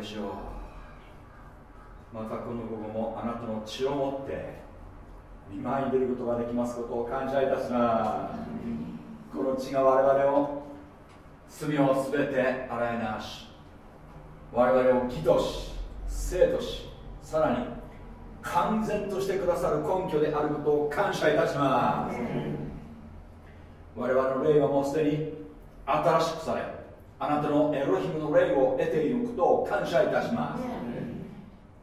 でしょうまたこの午後もあなたの血を持って見舞いに出ることができますことを感謝いたします。この血が我々を罪をすべて洗い流し。我々を義とし生としさらに完全としてくださる根拠であることを感謝いたします。我々の霊はもうすでに新しくされあなたのエロヒムの霊を得ていることを感謝いたします。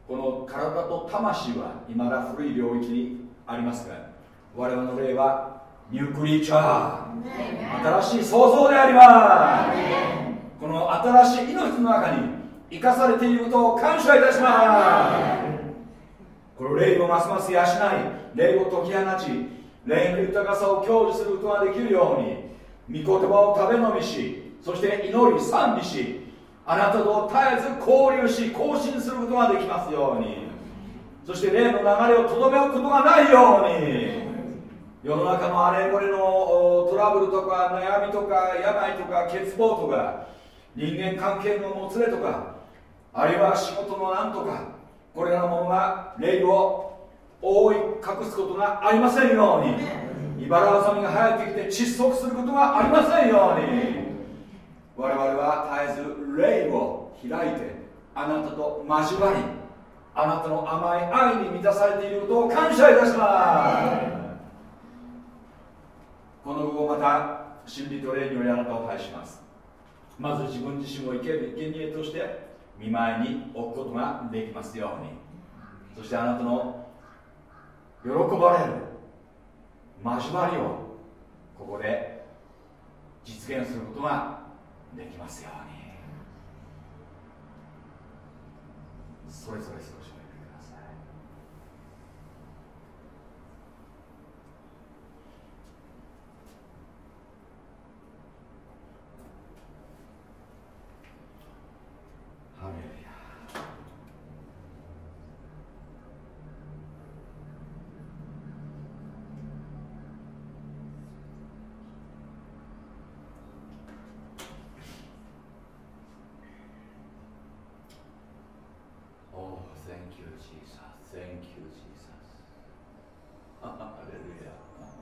この体と魂は未だ古い領域にありますが我々の霊はニュークリーチャー新しい創造であります。この新しい命の中に生かされていることを感謝いたします。この霊をますます養い霊を解き放ち霊の豊かさを享受することができるように御言葉を食べ飲みしそして祈り賛美しあなたと絶えず交流し更新することができますように。そして霊の流れをとどめ置くことがないように。世の中のあれこれのトラブルとか悩みとか病とか欠乏とか人間関係のもつれとかあるいは仕事のなんとかこれらのものが霊を覆い隠すことがありませんように。茨ざみが生えてきて窒息することがありませんように我々は絶えず霊を開いてあなたと交わりあなたの甘い愛に満たされていることを感謝いたします。この後また真理と霊によりあなたを拝しますまず自分自身を生ける生贄として見舞いに置くことができますように。そしてあなたの喜ばれる交わりをここで実現することができますように。それぞれ少しお読みくださいハレルヤお thank you, Jesus. Thank you, Jesus. ハ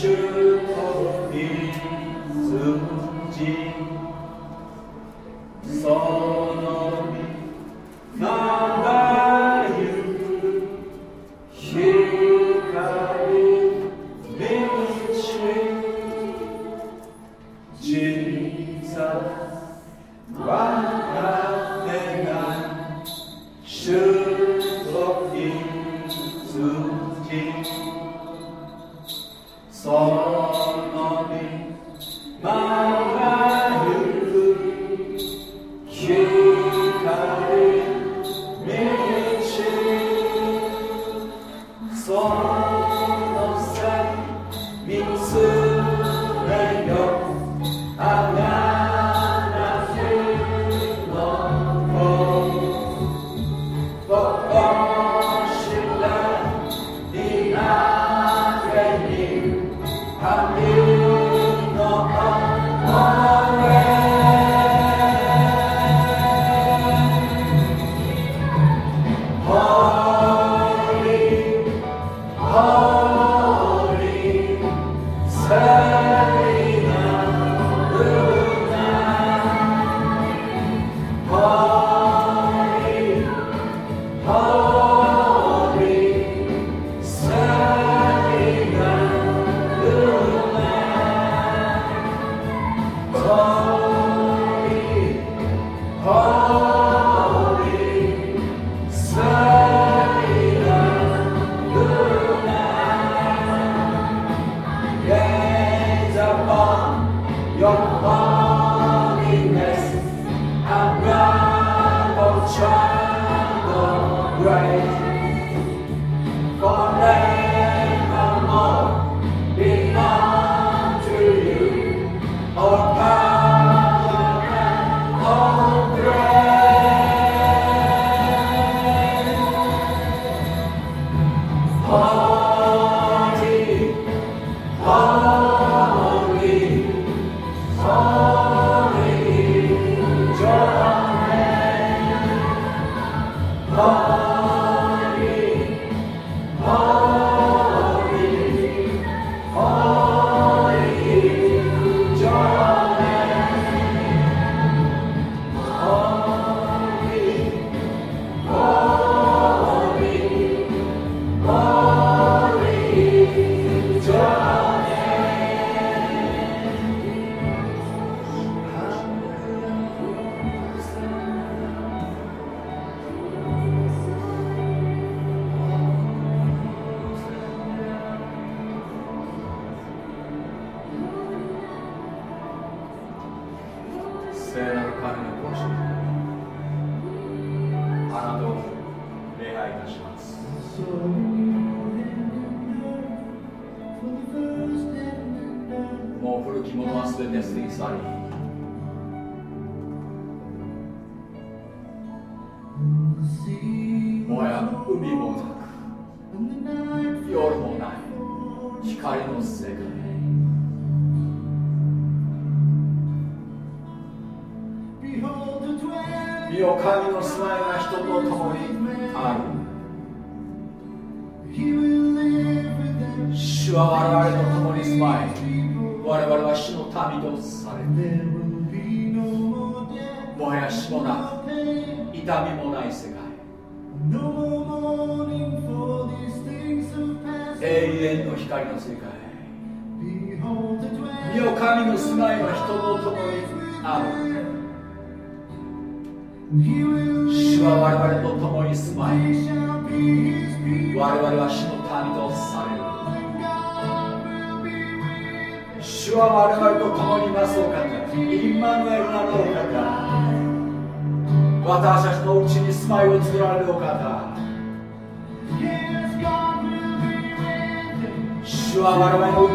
주 없인 승진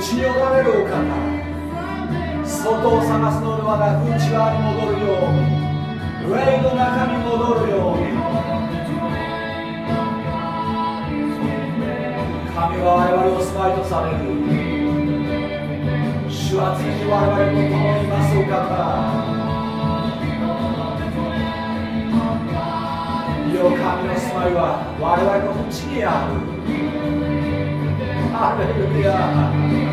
内におられるお方。外を探すのではなく内側に戻るように。上の中に戻るように。神は我々を住まいとされる。主は次に我々と共にいますお方。よ神の住まいは我々のうちにある。ハレルヤ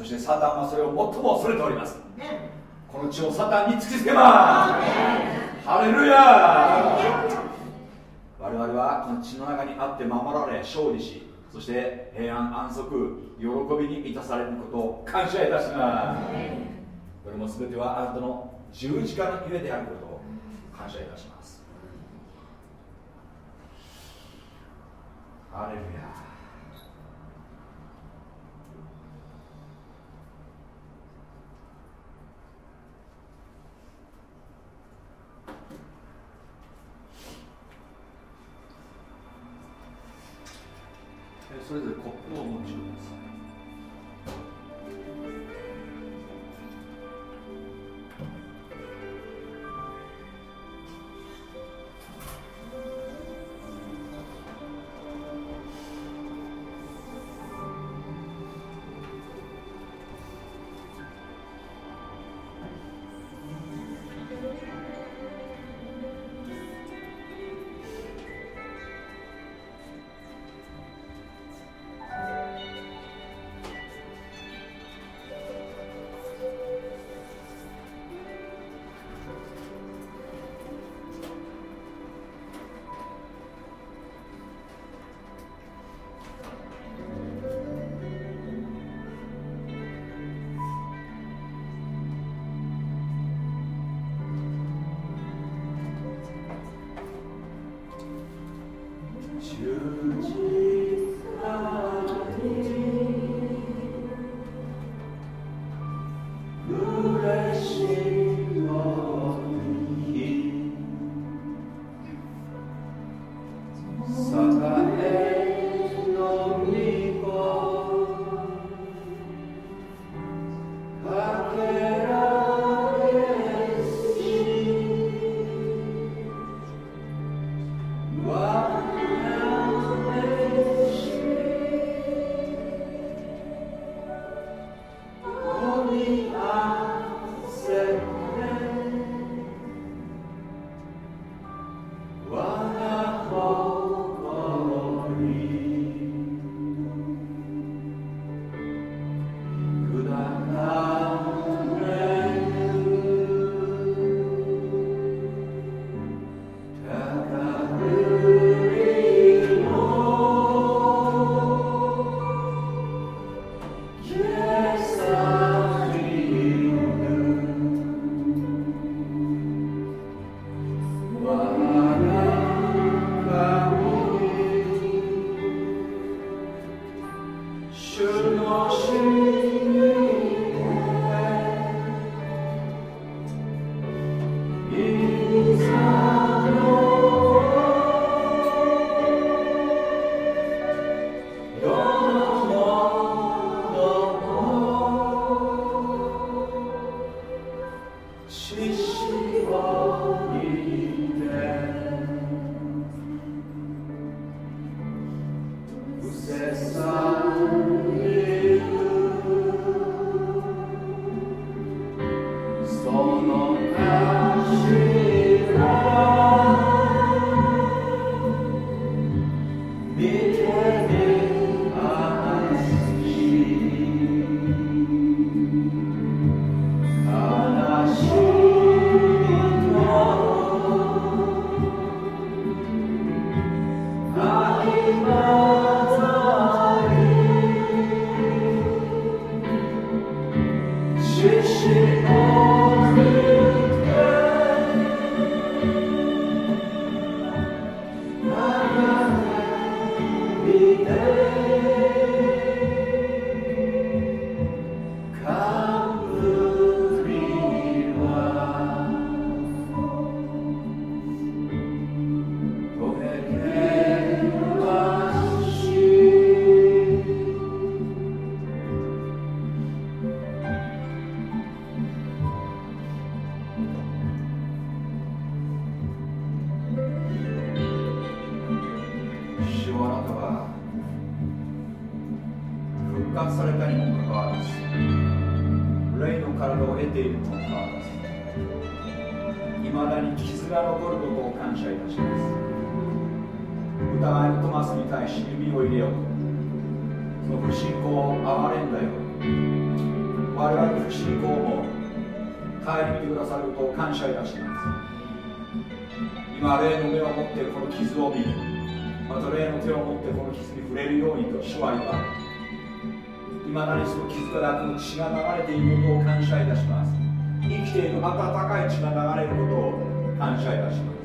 そしてサタンはそれを最も恐れております。この血をサタンに突きつけます。ハレルヤ我々はこの血の中にあって守られ勝利しそして平安安息喜びに満たされることを感謝いたします。これも全てはあなたの十字架のゆえであることを感謝いたします。ハレルヤそれぞれコップをお持ちくださいまた高い血が流れることを感謝いたします。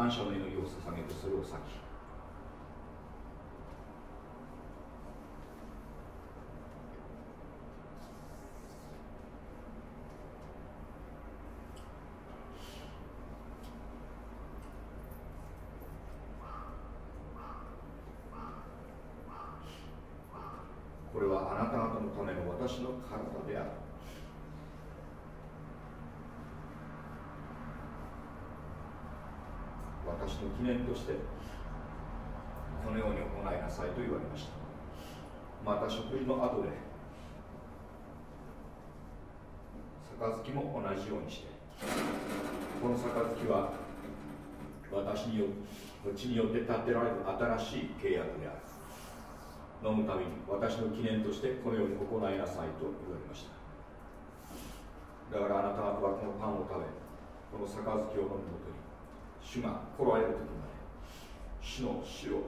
感謝の祈りを捧げてそれを先の体である私の記念としてこのように行いなさいと言われました。また食事の後で杯も同じようにしてこの杯は私にようちによって建てられる新しい契約である。飲むたびに私の記念としてこのように行いなさいと言われました。だからあなたはこのパンを食べこの杯を飲むごとに主が来られる時まで主の死を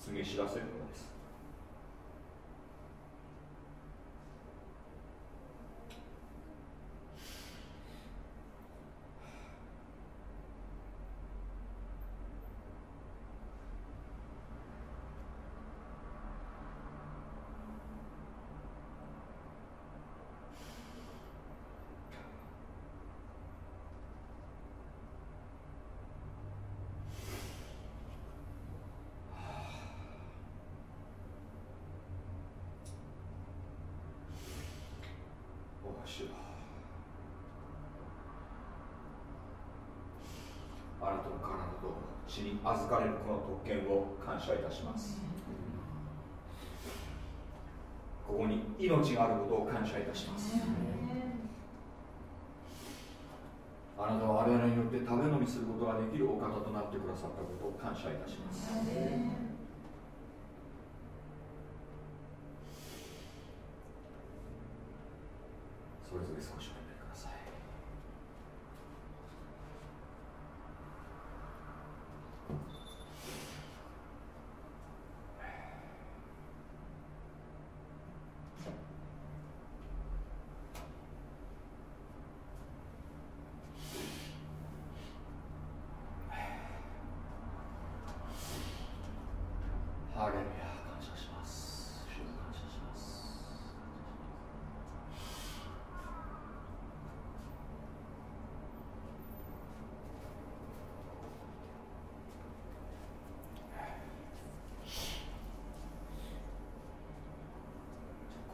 告げ知らせるのです。あなたの体と死に預かれるこの特権を感謝いたします。ここに命があることを感謝いたします。あなたは我々によって食べ飲みすることができるお方となってくださったことを感謝いたしますそれぞれ少し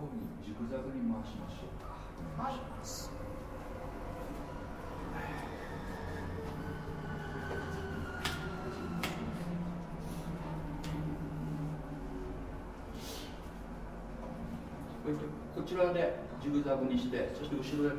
こにジグザグに回しましょうか。お願いします、こちらでジグザグにしてそして後ろで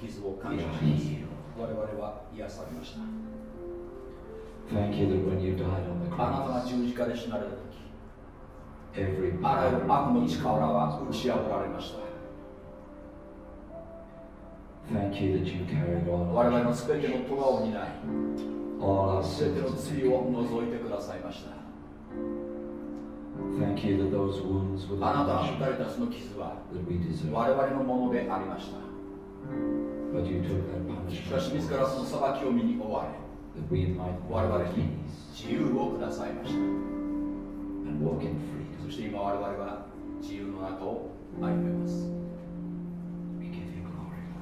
傷を感謝します我々は癒されましたあなたが十字架で死なれた時あらゆる悪の力は打ち破られました Thank you that you carried all our 我々のすべてのトラを担い、すべての罪を除いてくださいました。Thank you that those wounds あなたは打たれたその傷は我々のものでありました。we deserve. しかし自らその裁きを身に終われ我々に自由をくださいました。そして今我々は自由の後を歩めます。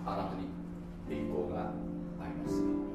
あなたに栄光があります。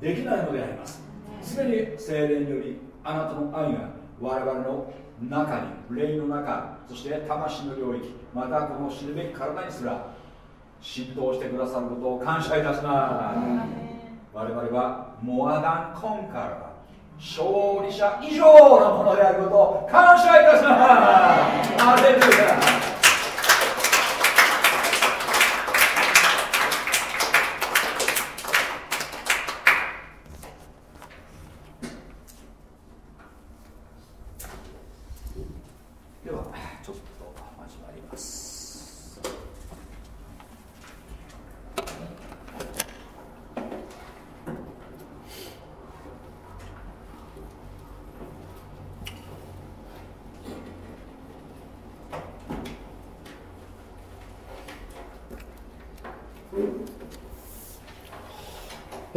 できないのであります。常に精霊によりあなたの愛が我々の中に霊の中そして魂の領域またこの死ぬべき体にすら浸透してくださることを感謝いたします。我々はモアダンコンカラ勝利者以上のものであることを感謝いたします。アレルヤ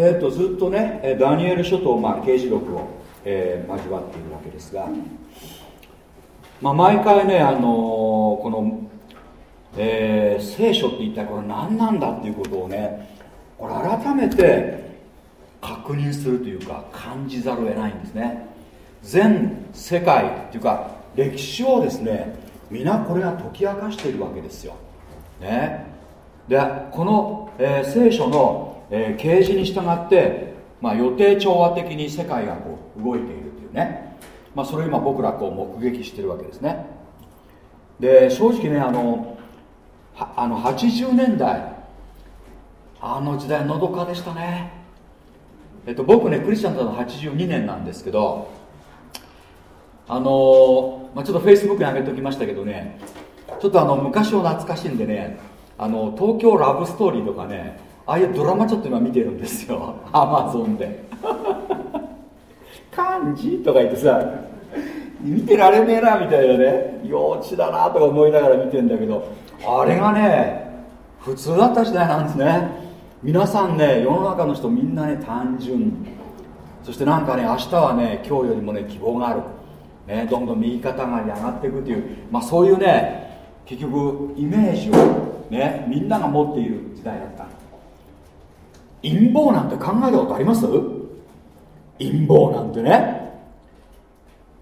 えーと、ずっとねダニエル書と、まあ、刑事録を、えー、交わっているわけですが、まあ、毎回ね、あのー、この、えー、聖書って一体これ何なんだっていうことをねこれ改めて確認するというか感じざるを得ないんですね。全世界っていうか歴史をですね皆これが解き明かしているわけですよ、ね、でこの、えー、聖書のえー、啓示に従って、まあ、予定調和的に世界がこう動いているというね、まあ、それを今僕らこう目撃してるわけですね。で正直ねあのあの80年代あの時代のどかでしたね。えっと僕ねクリスチャンだの82年なんですけどあのまあ、ちょっとフェイスブックに上げておきましたけどねちょっとあの昔を懐かしいんでねあの東京ラブストーリーとかねああいうドラマちょっと今見てるんですよ。アマゾンで。漢字とか言ってさ見てられねえなみたいなね。幼稚だなとか思いながら見てんだけど。あれがね普通だった時代なんですね。皆さんね世の中の人みんなね単純。そしてなんかね明日はね今日よりもね希望がある、ね、どんどん右肩上がり上がっていくという、まあ、そういうね結局イメージをねみんなが持っている時代だった。陰謀なんて考えたことあります？陰謀なんてね。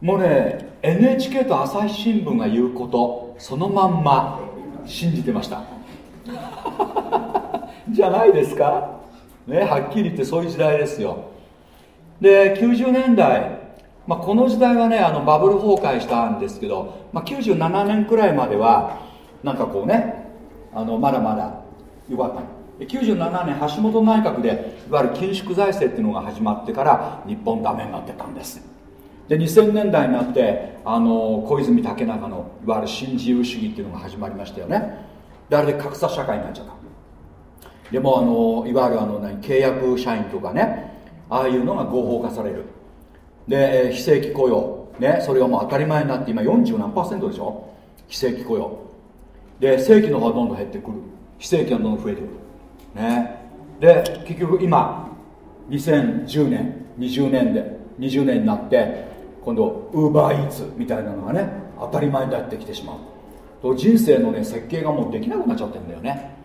もうね NHK と朝日新聞が言うことそのまんま信じてました。じゃないですか？ねはっきり言ってそういう時代ですよ。で90年代、まあ、この時代はねあのバブル崩壊したんですけど、まあ、97年くらいまではなんかこうねあのまだまだよかった。97年橋本内閣でいわゆる緊縮財政っていうのが始まってから日本ダメになってたんです。で2000年代になってあの小泉竹中のいわゆる新自由主義っていうのが始まりましたよね。であれで格差社会になっちゃった。でもあのいわゆるあの何契約社員とかねああいうのが合法化される。で非正規雇用。ねそれがもう当たり前になって今40何パーセントでしょ？非正規雇用。で正規の方がどんどん減ってくる。非正規がどんどん増えてくる。ね。で結局今2010年20年で20年になって今度ウーバーイーツみたいなのがね当たり前になってきてしまう。と人生のね設計がもうできなくなっちゃってるんだよね。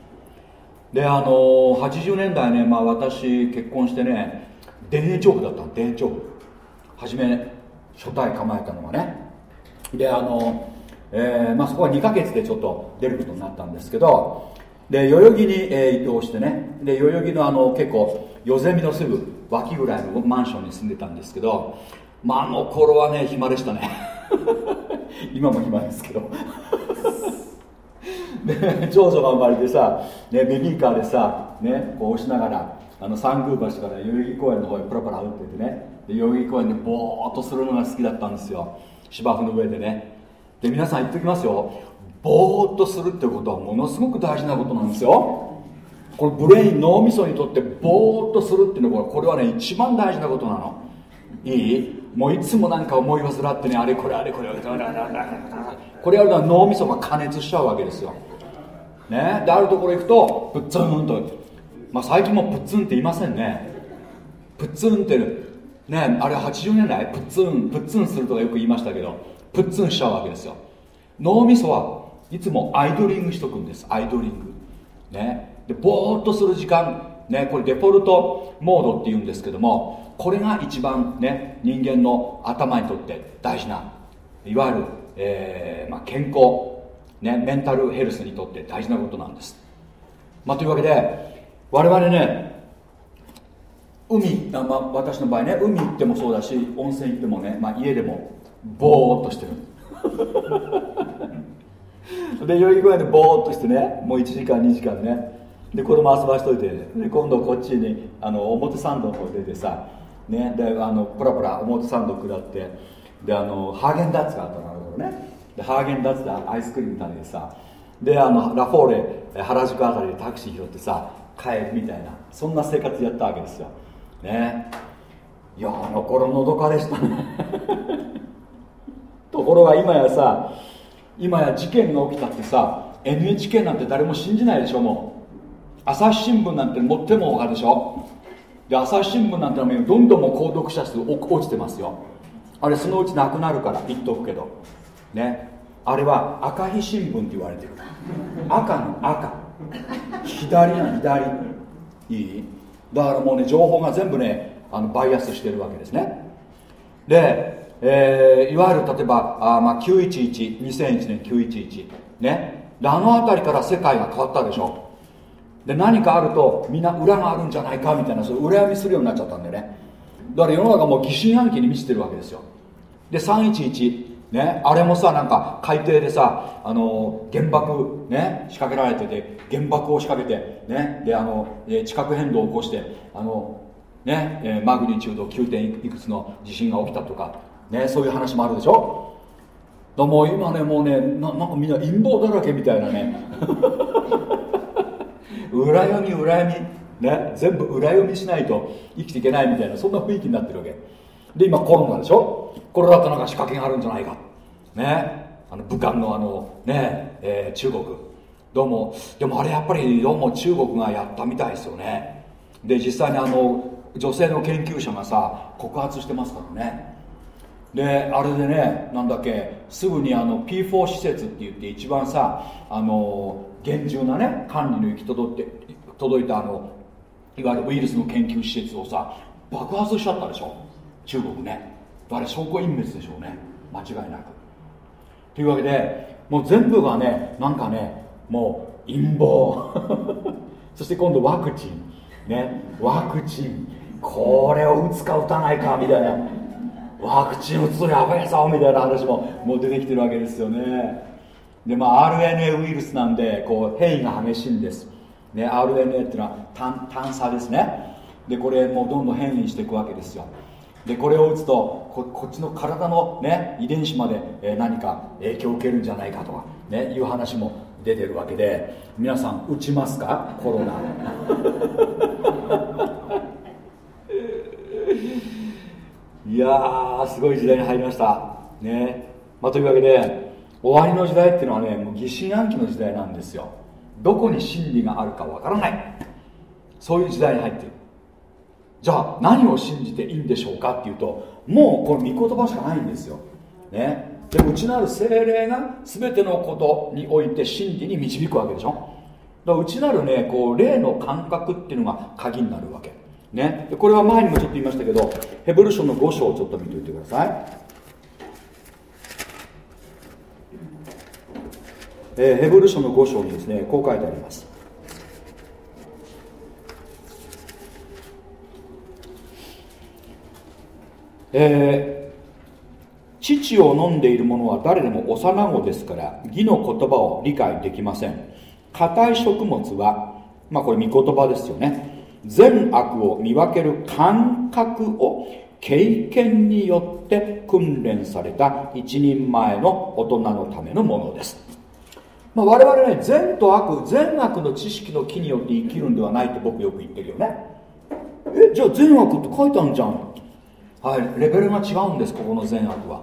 であのー、80年代ね、まあ、私結婚してね田園調布だったの田園調布初め初対構えたのはね。であの、えーまあ、そこは2ヶ月でちょっと出ることになったんですけどで代々木に、えー、移動してねで代々木のあの結構夜ゼミのすぐ脇ぐらいのマンションに住んでたんですけどまああの頃はね暇でしたね。今も暇ですけど。で長女が生まれてさ、ね、ベビーカーでさ、ね、こう押しながらあの三宮橋から代々木公園の方へプラプラ打っててねで代々木公園でぼーっとするのが好きだったんですよ。芝生の上でね。で皆さん言っておきますよ。ぼーっとするってことはものすごく大事なことなんですよ。これブレイン脳みそにとってぼーっとするっていうのはこれはね一番大事なことなの。いい？もういつもなんか思い煩ってねあれこれあれこれこれやると脳みそが加熱しちゃうわけですよ。ね？であるところ行くとプッツンと。まあ最近もプッツンって言いませんね。プッツンってねあれ80年代プッツンプッツンするとかよく言いましたけどプッツンしちゃうわけですよ。脳みそはいつもアイドリングしとくんです。アイドリング。ね。でぼーっとする時間。ねこれデフォルトモードっていうんですけどもこれが一番ね人間の頭にとって大事ないわゆる、えーまあ、健康、ね、メンタルヘルスにとって大事なことなんです、まあ、というわけで我々ね海あ、まあ、私の場合ね海行ってもそうだし温泉行ってもね、まあ、家でもぼーっとしてる。で代々木公園でぼーっとしてねもう1時間2時間ね。で子供遊ばしといて。で今度こっちにあの表参道の方出てさ、ね、であのプラプラ表参道下って。であのハーゲンダッツがあったのね。でハーゲンダッツでアイスクリーム食べてさであのラフォーレ原宿あたりでタクシー拾ってさ帰るみたいなそんな生活やったわけですよ。ね。いやあの頃のどかでしたね。ところが今やさ今や事件が起きたってさ NHK なんて誰も信じないでしょもう。朝日新聞なんて持っても分かるでしょ。で朝日新聞なんてどんどんも購読者数落ちてますよ。あれそのうちなくなるから言っとくけど。ね。あれは赤日新聞って言われてる。赤の赤。左の左。いい？だからもうね情報が全部ねあのバイアスしてるわけですね。で、えー、いわゆる例えばあ、まあ、9112001年911ね。であの辺りから世界が変わったでしょ。で何かあるとみんな裏があるんじゃないかみたいなそういう恨みするようになっちゃったんでね。だから世の中もう疑心暗鬼に満ちてるわけですよ。で311ね、あれもさなんか海底でさあの原爆ね。仕掛けられてて原爆を仕掛けてね。であの地殻変動を起こしてあのね、えマグニチュード 9. 点いくつの地震が起きたとか。ねそういう話もあるでしょ？だもう今ねもうねななんかみんな陰謀だらけみたいなね。裏読み裏読みね全部裏読みしないと生きていけないみたいなそんな雰囲気になってるわけ。で今コロナでしょ？これだとなんか仕掛けがあるんじゃないか。ねあの武漢のあのね、えー、中国。どうもでもあれやっぱりどうも中国がやったみたいですよね。で実際にあの女性の研究者がさ告発してますからね。であれでねなんだっけすぐにあの P4 施設って言って一番さあの厳重なね管理の行き届って届いたあのいわゆるウイルスの研究施設をさ爆発しちゃったでしょ。中国ね。あれ証拠隠滅でしょうね。間違いなく。というわけでもう全部がねなんかねもう陰謀。そして今度ワクチン。ね。ワクチン。これを打つか打たないかみたいな。ワクチン打つとやばいぞみたいな話ももう出てきてるわけですよね。でまあ RNA ウイルスなんでこう変異が激しいんです、ね、RNA っていうのは単単差ですね。でこれもうどんどん変異していくわけですよ。でこれを打つとここっちの体の、ね、遺伝子まで、え何か影響を受けるんじゃないかとか、ね、いう話も出てるわけで皆さん打ちますか？コロナ。いやーすごい時代に入りました。ね、まあ、というわけで終わりの時代っていうのはねもう疑心暗鬼の時代なんですよ。どこに真理があるかわからない。そういう時代に入ってる。じゃあ何を信じていいんでしょうかっていうともうこの御言葉しかないんですよ、ね、で内なる精霊が全てのことにおいて真理に導くわけでしょ。だから内なるねこう霊の感覚っていうのが鍵になるわけ。ね。これは前にもちょっと言いましたけどヘブル書の5章をちょっと見ておいてください。えー、ヘブル書の5章にですねこう書いてあります。えー、父を飲んでいる者は誰でも幼子ですから義の言葉を理解できません。硬い食物はまあこれ御言葉ですよね。善悪を見分ける感覚を経験によって訓練された一人前の大人のためのものです、まあ、我々ね善と悪善悪の知識の木によって生きるんではないって僕よく言ってるよね。えじゃあ善悪って書いてあるじゃん。はいレベルが違うんですここの善悪は。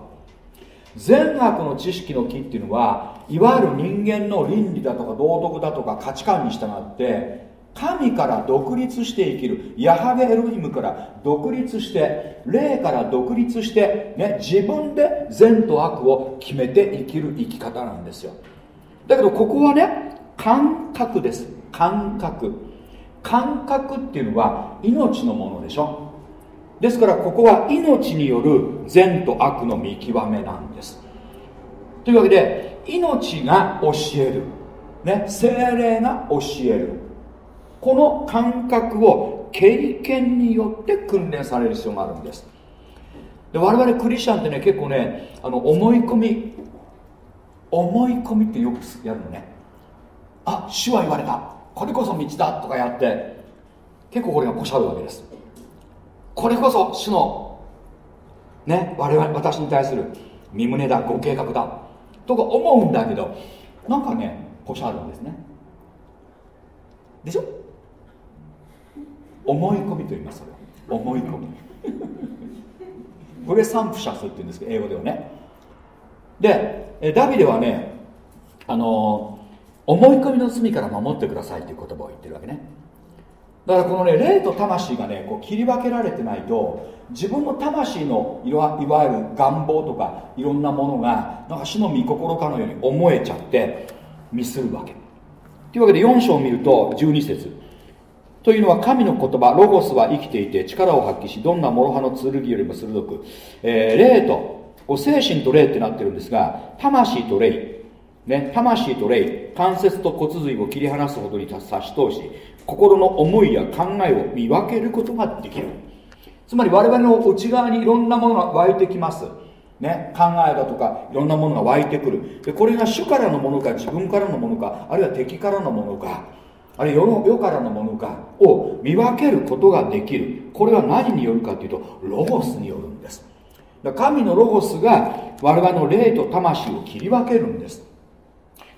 善悪の知識の木っていうのはいわゆる人間の倫理だとか道徳だとか価値観に従って神から独立して生きる。ヤハベエロヒムから独立して霊から独立して、ね、自分で善と悪を決めて生きる生き方なんですよ。だけどここはね感覚です。感覚。感覚っていうのは命のものでしょ。ですからここは命による善と悪の見極めなんです。というわけで命が教える、ね、精霊が教える。この感覚を経験によって訓練される必要があるんです。で我々クリスチャンってね結構ねあの思い込み思い込みってよくやるのね。あ主は言われた。これこそ道だとかやって結構これがポシャるわけです。これこそ主のね我々私に対する身旨だご計画だとか思うんだけどなんかねポシャるんですね。でしょ？思い込みと言いますそれ思い込み。これサンプシャスって言うんですけど英語ではね。でダビデはねあの思い込みの罪から守ってくださいという言葉を言ってるわけね。だからこのね霊と魂がねこう切り分けられてないと自分の魂のいわいわゆる願望とかいろんなものがなんか死の御心かのように思えちゃってミスるわけ。というわけで4章を見ると12節。というのは神の言葉ロゴスは生きていて力を発揮しどんな諸刃の剣よりも鋭く、えー、霊と精神と霊ってなってるんですが魂と霊。ね、魂と霊。関節と骨髄を切り離すほどに差し通し心の思いや考えを見分けることができる。つまり我々の内側にいろんなものが湧いてきます。ね、考えだとかいろんなものが湧いてくる。でこれが主からのものか自分からのものかあるいは敵からのものか。あるいは世からのものかを見分けることができる。これは何によるかというとロゴスによるんです。神のロゴスが我々の霊と魂を切り分けるんです。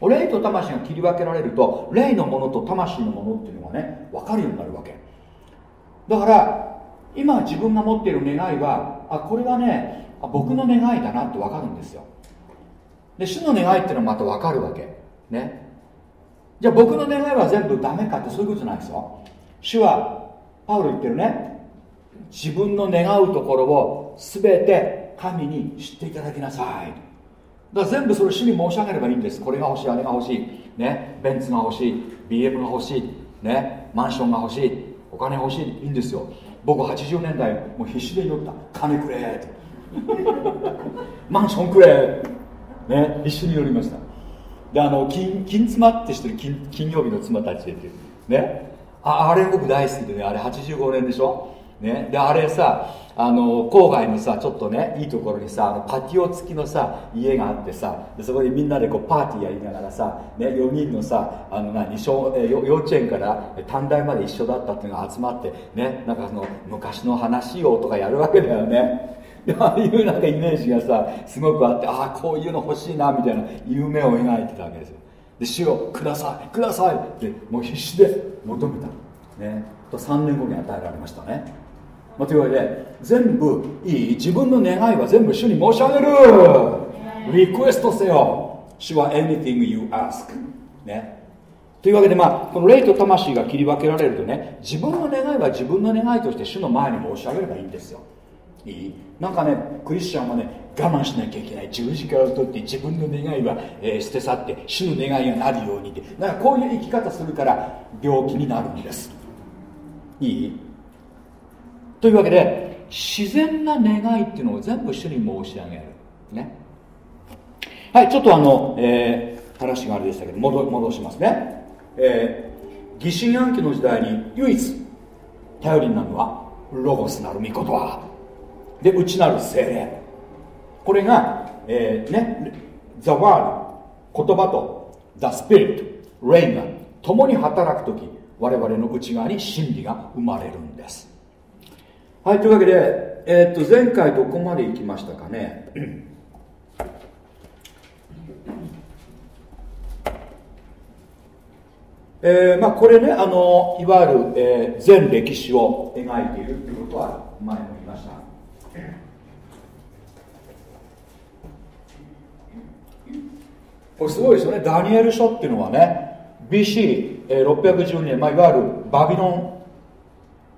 霊と魂が切り分けられると霊のものと魂のものっていうのがね分かるようになるわけ。だから今自分が持っている願いはあこれはね僕の願いだなって分かるんですよ。で主の願いっていうのはまた分かるわけ。ね。じゃあ僕の願いは全部ダメかってそういうことじゃないですよ。主はパウロ言ってるね。自分の願うところを全て神に知っていただきなさい。だから全部それ主に申し上げればいいんです。これが欲しいあれが欲しい。ね。ベンツが欲しい。BM が欲しい。ね。マンションが欲しい。お金欲しい。いいんですよ。僕80年代もう必死で祈った。金くれ マンションくれね。必死に祈りました。であの金金妻って知ってる？金金曜日の妻たちでっていう。ね。ああれ僕大好きでねあれ85年でしょ？ね。であれさあの郊外のさちょっとねいいところにさあのパティオ付きのさ家があってさでそこでみんなでこうパーティーやりながらさ、ね、4人のさあの何小幼稚園から短大まで一緒だったっていうのが集まってねなんかその昔の話をとかやるわけだよね。ああいうなんかイメージがさすごくあってああこういうの欲しいなみたいな夢を描いてたわけですよ。で主をくださいくださいってもう必死で求めたね。と3年後に与えられましたね、まあ、というわけで全部いい。自分の願いは全部主に申し上げる。リクエストせよ。主は anything you ask ね。というわけでまあこの霊と魂が切り分けられるとね自分の願いは自分の願いとして主の前に申し上げればいいんですよ。いい？なんかねクリスチャンはね我慢しなきゃいけない。十字架を取って自分の願いは、えー、捨て去って主の願いがなるようにって。だからこういう生き方するから病気になるんです。いい？というわけで自然な願いっていうのを全部主に申し上げる。ね。はいちょっとあの、えー、話があれでしたけど戻戻しますね、えー、疑心暗鬼の時代に唯一頼りになるのはロゴスなる御言葉で内なる精霊。これが、えー、ね The Word 言葉と The Spirit 霊が共に働く時我々の内側に真理が生まれるんです。はいというわけで、えー、っと前回どこまで行きましたかね。えーまあ、これねあのいわゆる、えー、全歴史を描いているということは前も言いました。これすごいですよね。ダニエル書っていうのはね BC612 年、まあ、いわゆるバビロン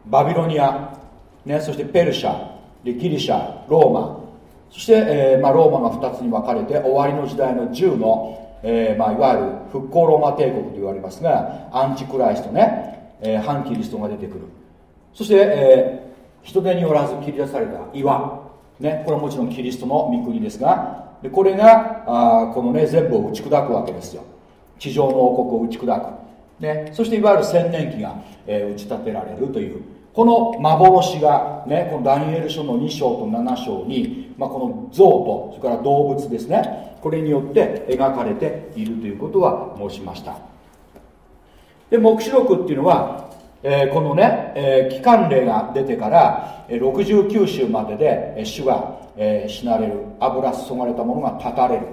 バビロニア、ね、そしてペルシャでギリシャローマ。そして、えーまあ、ローマが2つに分かれて終わりの時代の10の、えーまあ、いわゆる復興ローマ帝国と言われますがアンチクライストね、えー、反キリストが出てくる。そして、えー、人手によらず切り出された岩、ね、これはもちろんキリストの御国ですがでこれがあこのね全部を打ち砕くわけですよ。地上の王国を打ち砕く、ね、そしていわゆる千年期が、えー、打ち立てられるという。この幻が、ね、このダニエル書の2章と7章に、まあ、この像とそれから動物ですね。これによって描かれているということは申しました。で黙示録っていうのは、えー、このね、えー、期間例が出てからえ69週まででえ主が、えー、死なれる。油注がれたものが断たれる。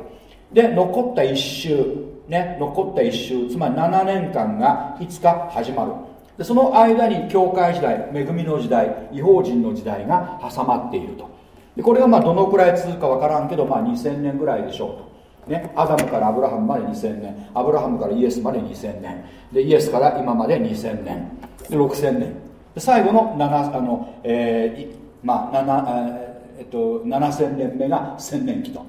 で残った1週ね残った1週つまり7年間がいつか始まる。でその間に教会時代恵みの時代違法人の時代が挟まっていると。でこれがまあどのくらい続くかわからんけど、まあ、2000年ぐらいでしょうと、ね、アダムからアブラハムまで2000年。アブラハムからイエスまで2000年。でイエスから今まで2000年。で6000年。最後の7あの、えーまあ7えっと、7000年目が1000年期と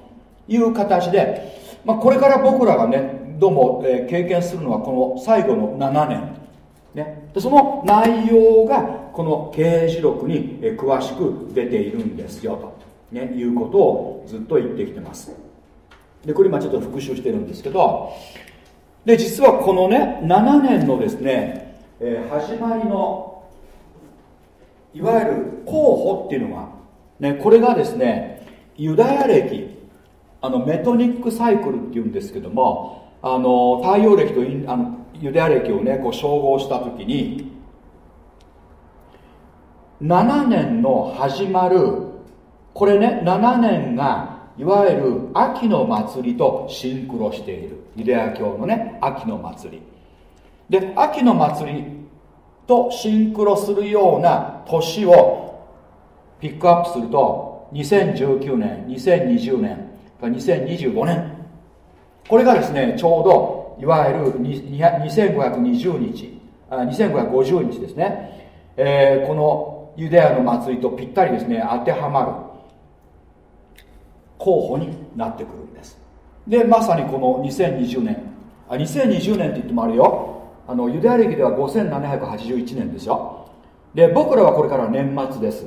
いう形で、まあ、これから僕らがねどうも、えー、経験するのはこの最後の7年。ね、でその内容がこの刑事録に詳しく出ているんですよと、ね、いうことをずっと言ってきてます。でこれ今ちょっと復習してるんですけどで実はこのね7年のですね、えー、始まりのいわゆる候補っていうのが、ね、これがですねユダヤ歴あのメトニックサイクルっていうんですけどもあの太陽暦とあのユダヤ歴をねこう照合した時に7年の始まるこれね7年がいわゆる秋の祭りとシンクロしている。ユダヤ教のね秋の祭り。で秋の祭りとシンクロするような年をピックアップすると2019年2020年2025年。これがですねちょうどいわゆる2520日あ2550日ですね、えー、このユダヤの祭りとぴったりですね当てはまる候補になってくるんです。でまさにこの2020年。あ2020年って言ってもあるよ。あのユダヤ歴では5781年ですよ。で僕らはこれから年末です。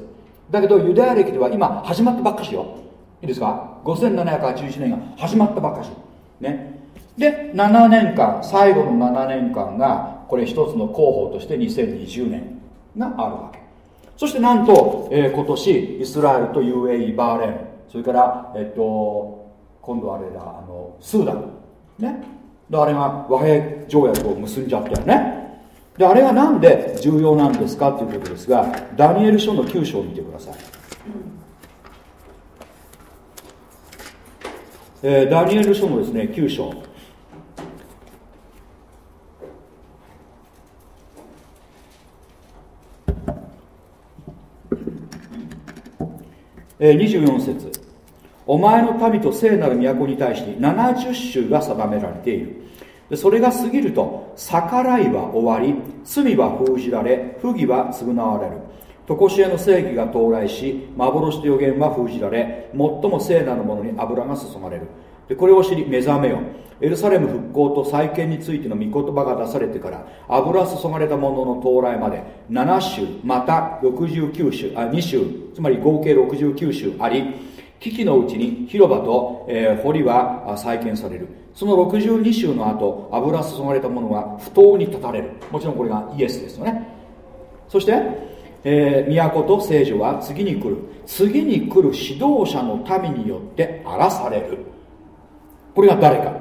だけどユダヤ歴では今始まったばっかしよ。いいですか？5781年が始まったばっかし。ね。で7年間最後の7年間がこれ一つの候補として2020年があるわけ。そしてなんと、えー、今年イスラエルと UAE バーレンそれからえっと今度あれだあのスーダン。ね。であれが和平条約を結んじゃったよね。であれがなんで重要なんですかっていうことですがダニエル書の9章を見てください、えー、ダニエル書のですね9章。えー、24節。お前の民と聖なる都に対して70州が定められている。それが過ぎると逆らいは終わり罪は封じられ不義は償われる。常しえの正義が到来し幻と予言は封じられ最も聖なるものに油が注がれる。でこれを知り目覚めよ。エルサレム復興と再建についての御言葉が出されてから油注がれたものの到来まで7週また69週あ2週つまり合計69週あり危機のうちに広場と、えー、堀は再建される。その62週の後油注がれたものが不当に立たれる。もちろんこれがイエスですよね。そして、えー、都と聖女は次に来る。次に来る指導者の民によって荒らされる。これが誰か。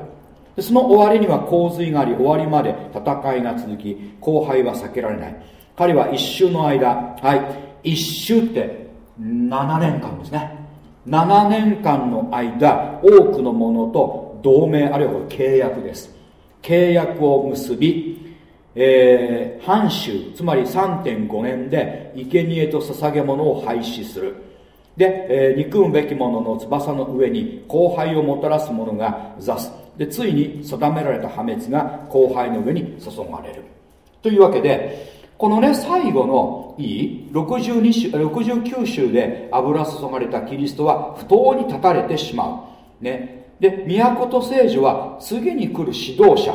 でその終わりには洪水があり終わりまで戦いが続き後輩は避けられない。彼は一周の間はい一周って7年間ですね。7年間の間多くのものと同盟あるいは契約です。契約を結び、えー、半周つまり3.5年で生贄と捧げ物を廃止する。で、えー、憎むべき者の翼の上に後輩をもたらす者が座す。でついに定められた破滅が後輩の上に注がれる。というわけでこのね最後のいい？62週69週で油注がれたキリストは不当に立たれてしまう。ね。で都と聖女は次に来る指導者。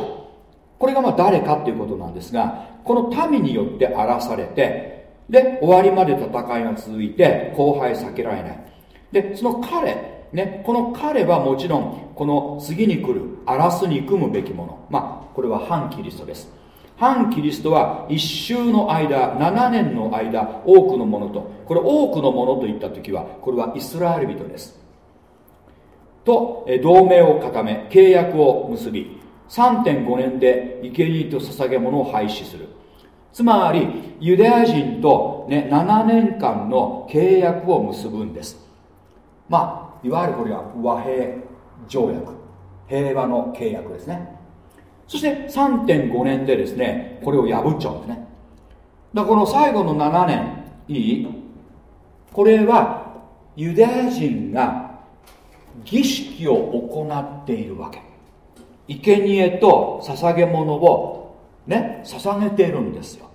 これがまあ誰かっていうことなんですがこの民によって荒らされてで終わりまで戦いが続いて後輩避けられない。でその彼ねこの彼はもちろんこの次に来る荒らす憎むべきもの。まあこれは反キリストです。反キリストは一周の間7年の間多くのものとこれ多くのものといった時はこれはイスラエル人です。と同盟を固め契約を結び3.5年で生贄と捧げ物を廃止する。つまりユダヤ人と、ね、7年間の契約を結ぶんです。まあいわゆるこれは和平条約平和の契約ですね。そして3.5年でですねこれを破っちゃうんですね。だこの最後の7年いい？これはユダヤ人が儀式を行っているわけ。生贄と捧げ物をね捧げているんですよ。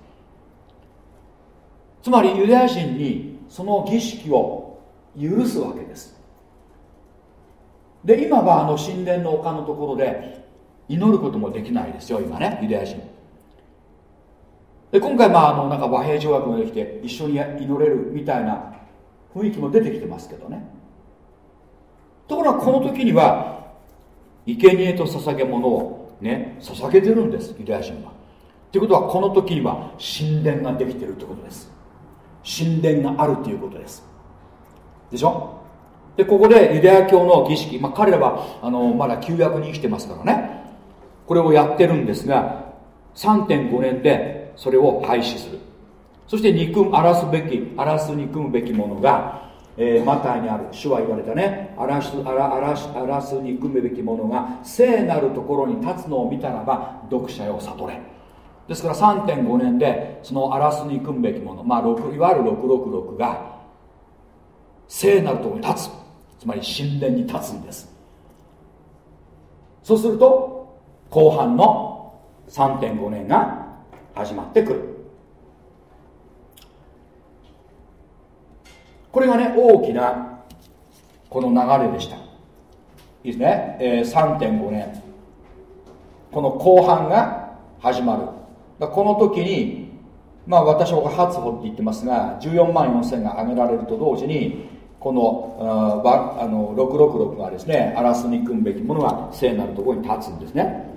つまりユダヤ人にその儀式を許すわけです。で今はあの神殿の丘のところで祈ることもできないですよ今ねユダヤ人。で今回まああのなんか和平条約もできて一緒に祈れるみたいな雰囲気も出てきてますけどね。ところがこの時には生贄と捧げ物をね捧げてるんですユダヤ人は。ということはこの時には神殿ができてるってことです。神殿があるっていうことです。でしょ？でここでユダヤ教の儀式、まあ、彼らはあのまだ旧約に生きてますからね。これをやってるんですが3.5年でそれを廃止する。そして憎む荒らすべき荒らす憎むべきものが、えー、マタイにある。主は言われたね。荒らす荒らし荒らす憎むべきものが聖なるところに立つのを見たらば読者よ悟れ。ですから3.5年でその荒らす憎むべきもの、まあ、6いわゆる666が聖なるところに立つ。つまり神殿に立つんです。そうすると後半の3.5年が始まってくる。これがね大きなこの流れでした。いいですね、えー、3.5年。この後半が始まる。この時にまあ私は初歩って言ってますが14万4000が挙げられると同時にこのあの666がですね荒らすに組むべきものが聖なるところに立つんですね。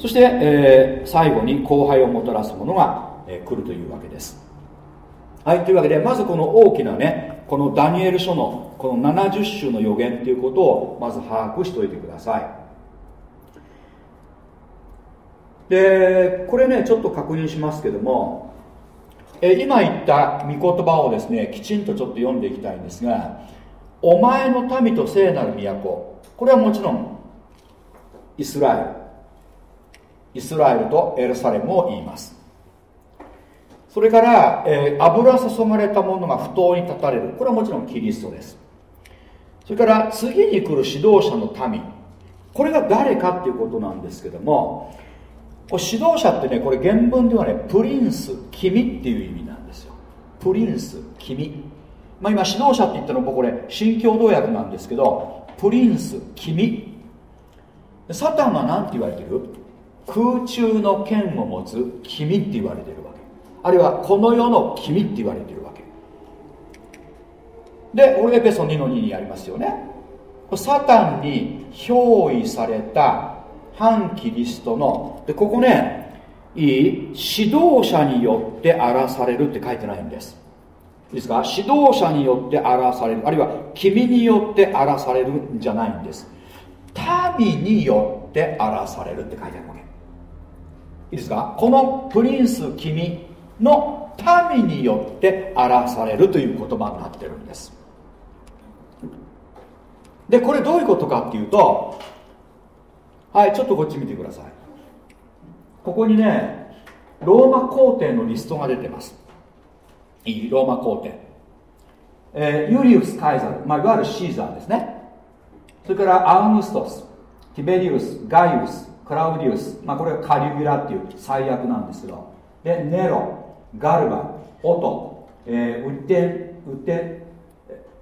そして、えー、最後に後輩をもたらすものが、えー、来るというわけです。はいというわけでまずこの大きなねこのダニエル書のこの70種の予言ということをまず把握しておいてください。でこれねちょっと確認しますけども、え今言った御言葉をですねきちんとちょっと読んでいきたいんですがお前の民と聖なる都これはもちろんイスラエル。イスラエルとエルサレムを言います。それから、えー、油注がれたものが不当に立たれる。これはもちろんキリストです。それから次に来る指導者の民。これが誰かっていうことなんですけども指導者ってねこれ原文ではねプリンス君っていう意味なんですよ。プリンス君。まあ今指導者って言ったのもこれ新共同訳なんですけどプリンス君。サタンは何て言われてる？空中の剣を持つ君って言われてるわけ。あるいはこの世の君って言われてるわけ。でこれエペソ2の2にありますよね。サタンに憑依された反キリストのでここねいい指導者によって荒らされるって書いてないんです。いいですか？指導者によって荒らされる。あるいは君によって荒らされるんじゃないんです。民によって荒らされるって書いてあるわけ。いいですか？このプリンス君の民によって荒らされるという言葉になってるんです。でこれどういうことかっていうとはいちょっとこっち見てください。ここにねローマ皇帝のリストが出てます。いいローマ皇帝、えー、ユリウス・カイザル、まあ、いわゆるシーザーですね。それからアウグストスティベリウスガイウスクラウディウス、まあ、これがカリュギュラっていう最悪なんですけどでネロ。ガルバ。オト、えー、ウテウテ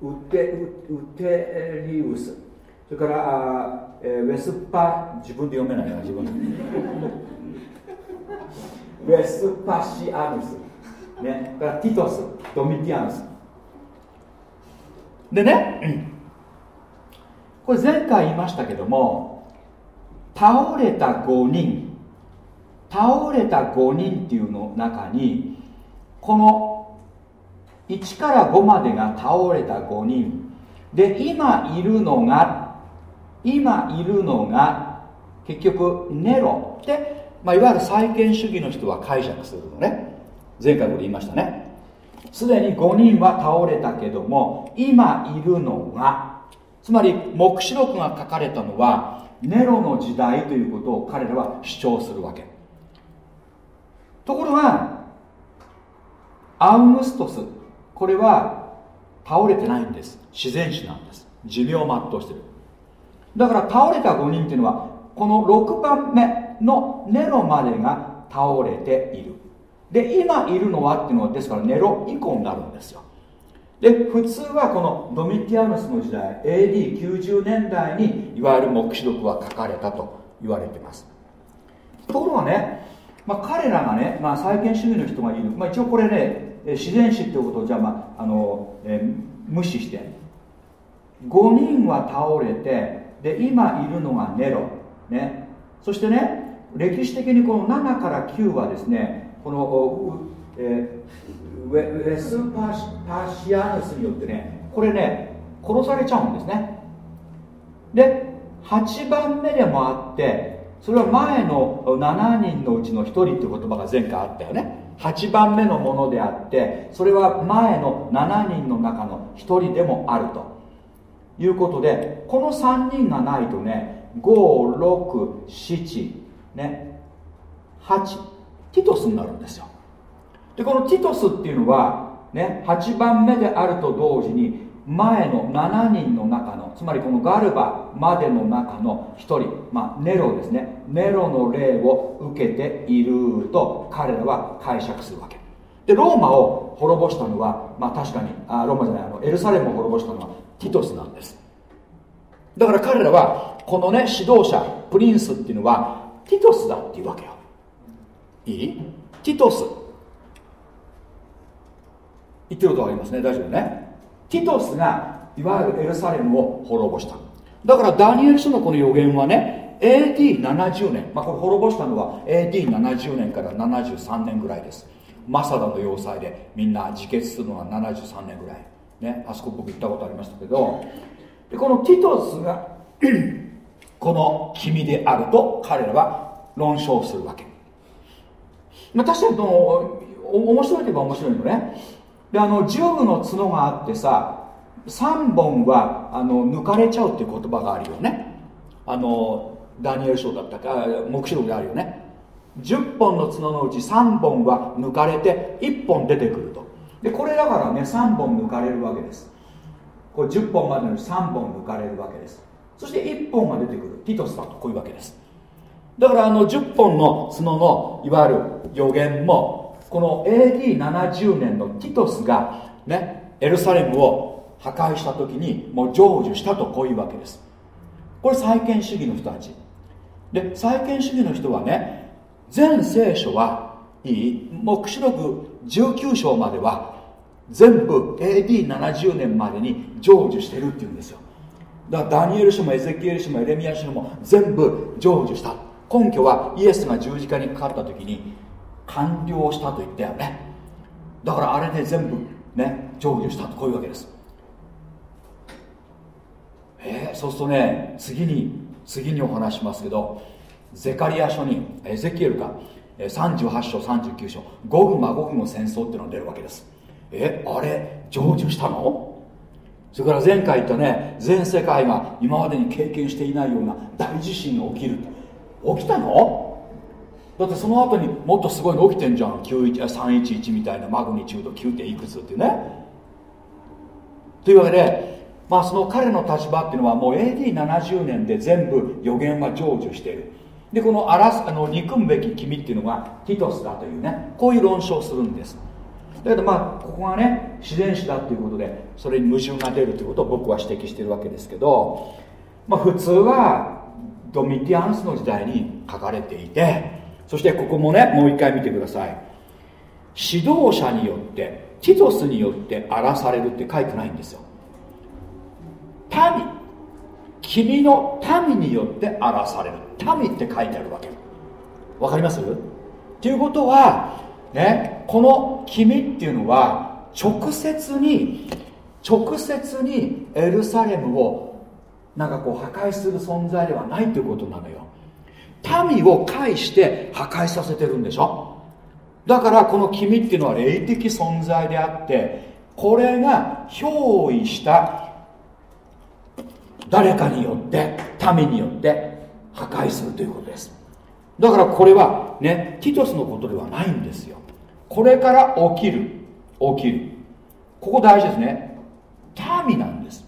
ウテウテリウス。それからえー、ウェスパ。自分で読めないな自分。で ウェスパシアヌス。ね。からティトス。ドミティアヌス。でね。これ前回言いましたけども倒れた5人。倒れた5人っていうの中にこの1から5までが倒れた5人。で今いるのが今いるのが結局ネロ。って、まあ、いわゆる再建主義の人は解釈するのね。前回これ言いましたね。すでに5人は倒れたけども今いるのがつまり黙示録が書かれたのはネロの時代ということを彼らは主張するわけ。ところがアウグストスこれは倒れてないんです。自然死なんです。寿命を全うしてる。だから倒れた5人っていうのはこの6番目のネロまでが倒れている。で今いるのはっていうのはですからネロ以降になるんですよ。で普通はこのドミティアヌスの時代 AD90 年代にいわゆる黙示録は書かれたと言われてます。ところがね、まあ、彼らがね、まあ、再建主義の人がいる、まあ、一応これね自然史っていうことをじゃあ,、まああのえー、無視して5人は倒れてで今いるのがネロ、ね、そしてね歴史的にこの7から9はですねこの、えー、ウェスパシパシアヌスによってねこれね殺されちゃうんですね。で8番目でもあってそれは前の7人のうちの1人っていう言葉が前回あったよね。8番目のものであってそれは前の7人の中の1人でもあると。いうことでこの3人がないとね567ね8ティトスになるんですよ。でこのティトスっていうのはね8番目であると同時に前の7人の中のつまりこのガルバまでの中の1人、まあ、ネロですね。ネロの霊を受けていると彼らは解釈するわけ。でローマを滅ぼしたのは、まあ、確かにあローマじゃないあのエルサレムを滅ぼしたのはティトスなんです。だから彼らはこのね指導者プリンスっていうのはティトスだっていうわけよ。いい？ティトス。言ってることがありますね。大丈夫ね。ティトスがいわゆるエルサレムを滅ぼした。だからダニエル書のこの予言はね AD70 年、まあ、これ滅ぼしたのは AD70 年から73年ぐらいです。マサダの要塞でみんな自決するのは73年ぐらい。ね、あそこ僕行ったことありましたけど。でこのティトスが この君であると彼らは論証するわけ、まあ、確かにの面白いといえば面白いのね。であの10の角があってさ3本はあの抜かれちゃうっていう言葉があるよね。あのダニエル書だったか黙示録であるよね。10本の角のうち3本は抜かれて1本出てくると。でこれだからね3本抜かれるわけです。これ10本までの3本抜かれるわけです。そして1本が出てくる。ティトスだとこういうわけです。だからあの10本の角のいわゆる予言もこの AD70 年のティトスがねエルサレムを破壊した時にもう成就したとこういうわけです。これ再建主義の人たち。で再建主義の人はね全聖書はいい黙示録19章までは全部 AD70 年までに成就してるっていうんですよ。だからダニエル書もエゼキエル書もエレミア書も全部成就した。根拠はイエスが十字架にかかった時に完了したと言ったよねだからあれで全部ね成就したとこういうわけです。えー、そうするとね次に次にお話しますけどゼカリア書にエゼキエルか38章39章ゴグマゴグの戦争っていうのが出るわけです。えあれ成就したの？それから前回言ったね全世界が今までに経験していないような大地震が起きる起きたの？だってその後にもっとすごいの起きてんじゃん。311みたいなマグニチュード 9. 点いくつっていうね。というわけでまあその彼の立場っていうのはもう AD70 年で全部予言は成就している。でこのあらあの憎むべき君っていうのがティトスだというね。こういう論証をするんです。だけどまあここがね自然史だっていうことでそれに矛盾が出るということを僕は指摘してるわけですけどまあ普通はドミティアンスの時代に書かれていてそしてここもねもう一回見てください。指導者によってティトスによって荒らされるって書いてないんですよ。民。君の民によって荒らされる。民って書いてあるわけ。わかります？ということはねこの君っていうのは直接に直接にエルサレムをなんかこう破壊する存在ではないということなのよ。民を介して破壊させてるんでしょ？だからこの君っていうのは霊的存在であってこれが憑依した誰かによって民によって破壊するということです。だからこれはねティトスのことではないんですよ。これから起きる起きる。ここ大事ですね。民なんです。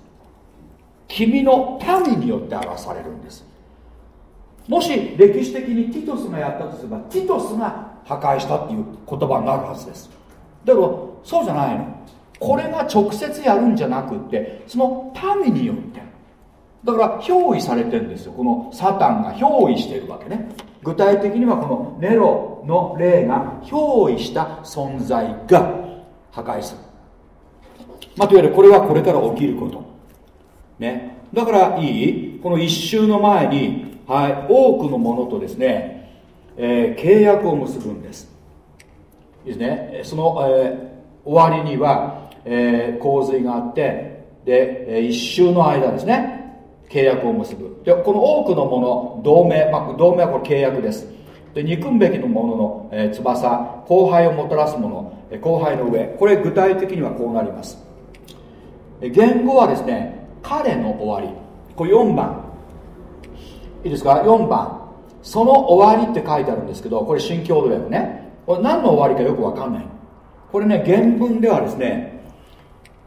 君の民によって表されるんです。もし歴史的にティトスがやったとすればティトスが破壊したっていう言葉になるはずです。だけどそうじゃないの。これが直接やるんじゃなくってその民によって。だから憑依されてるんですよ。このサタンが憑依しているわけね。具体的にはこのネロの霊が憑依した存在が破壊する。まあというわけでこれはこれから起きること。ね。だからいい？この一周の前に、はい、多くのものとですね、えー、契約を結ぶんです。いいですね。その、えー、終わりには、えー、洪水があってで一周の間ですね契約を結ぶ。でこの多くのもの同盟、まあ、同盟はこれ契約です。で憎むべきのものの、えー、翼後輩をもたらすもの後輩の上これ具体的にはこうなります。言語はですね彼の終わり。これ4番。いいですか？4番。その終わりって書いてあるんですけどこれ新郷土訳ね。これ何の終わりかよくわかんない。これね原文ではですね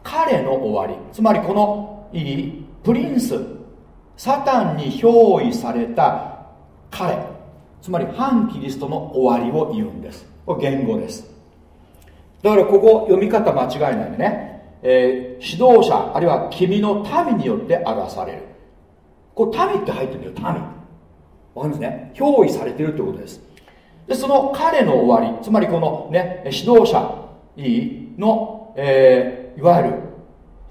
彼の終わり。つまりこのいいプリンスサタンに憑依された彼。つまり反キリストの終わりを言うんです。これ言語です。だからここ読み方間違いないでね、えー、指導者あるいは君の民によって表される。これ民って入ってるんだよ民。わかりますね？憑依されてるってことです。でその彼の終わりつまりこのね指導者の、えー、いわゆる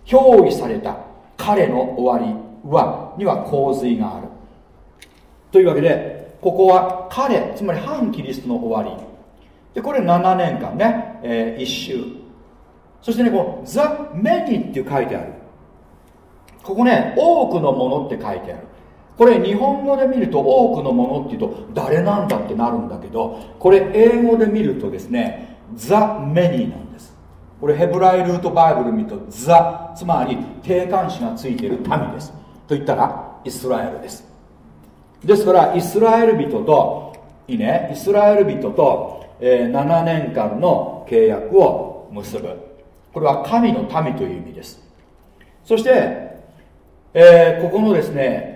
憑依された彼の終わりはには洪水がある。というわけでここは彼つまり反キリストの終わり。でこれ7年間ね、えー、一周。そしてねこの「ザ・メニ」って書いてある。ここね多くのものって書いてある。これ日本語で見ると多くのものっていうと誰なんだってなるんだけどこれ英語で見るとですねザ・メニーなんです。これヘブライルートバイブル見るとザつまり定冠詞がついている民です。と言ったらイスラエルです。ですからイスラエル人といいねイスラエル人と、え、7年間の契約を結ぶ。これは神の民という意味です。そして、えー、ここのですね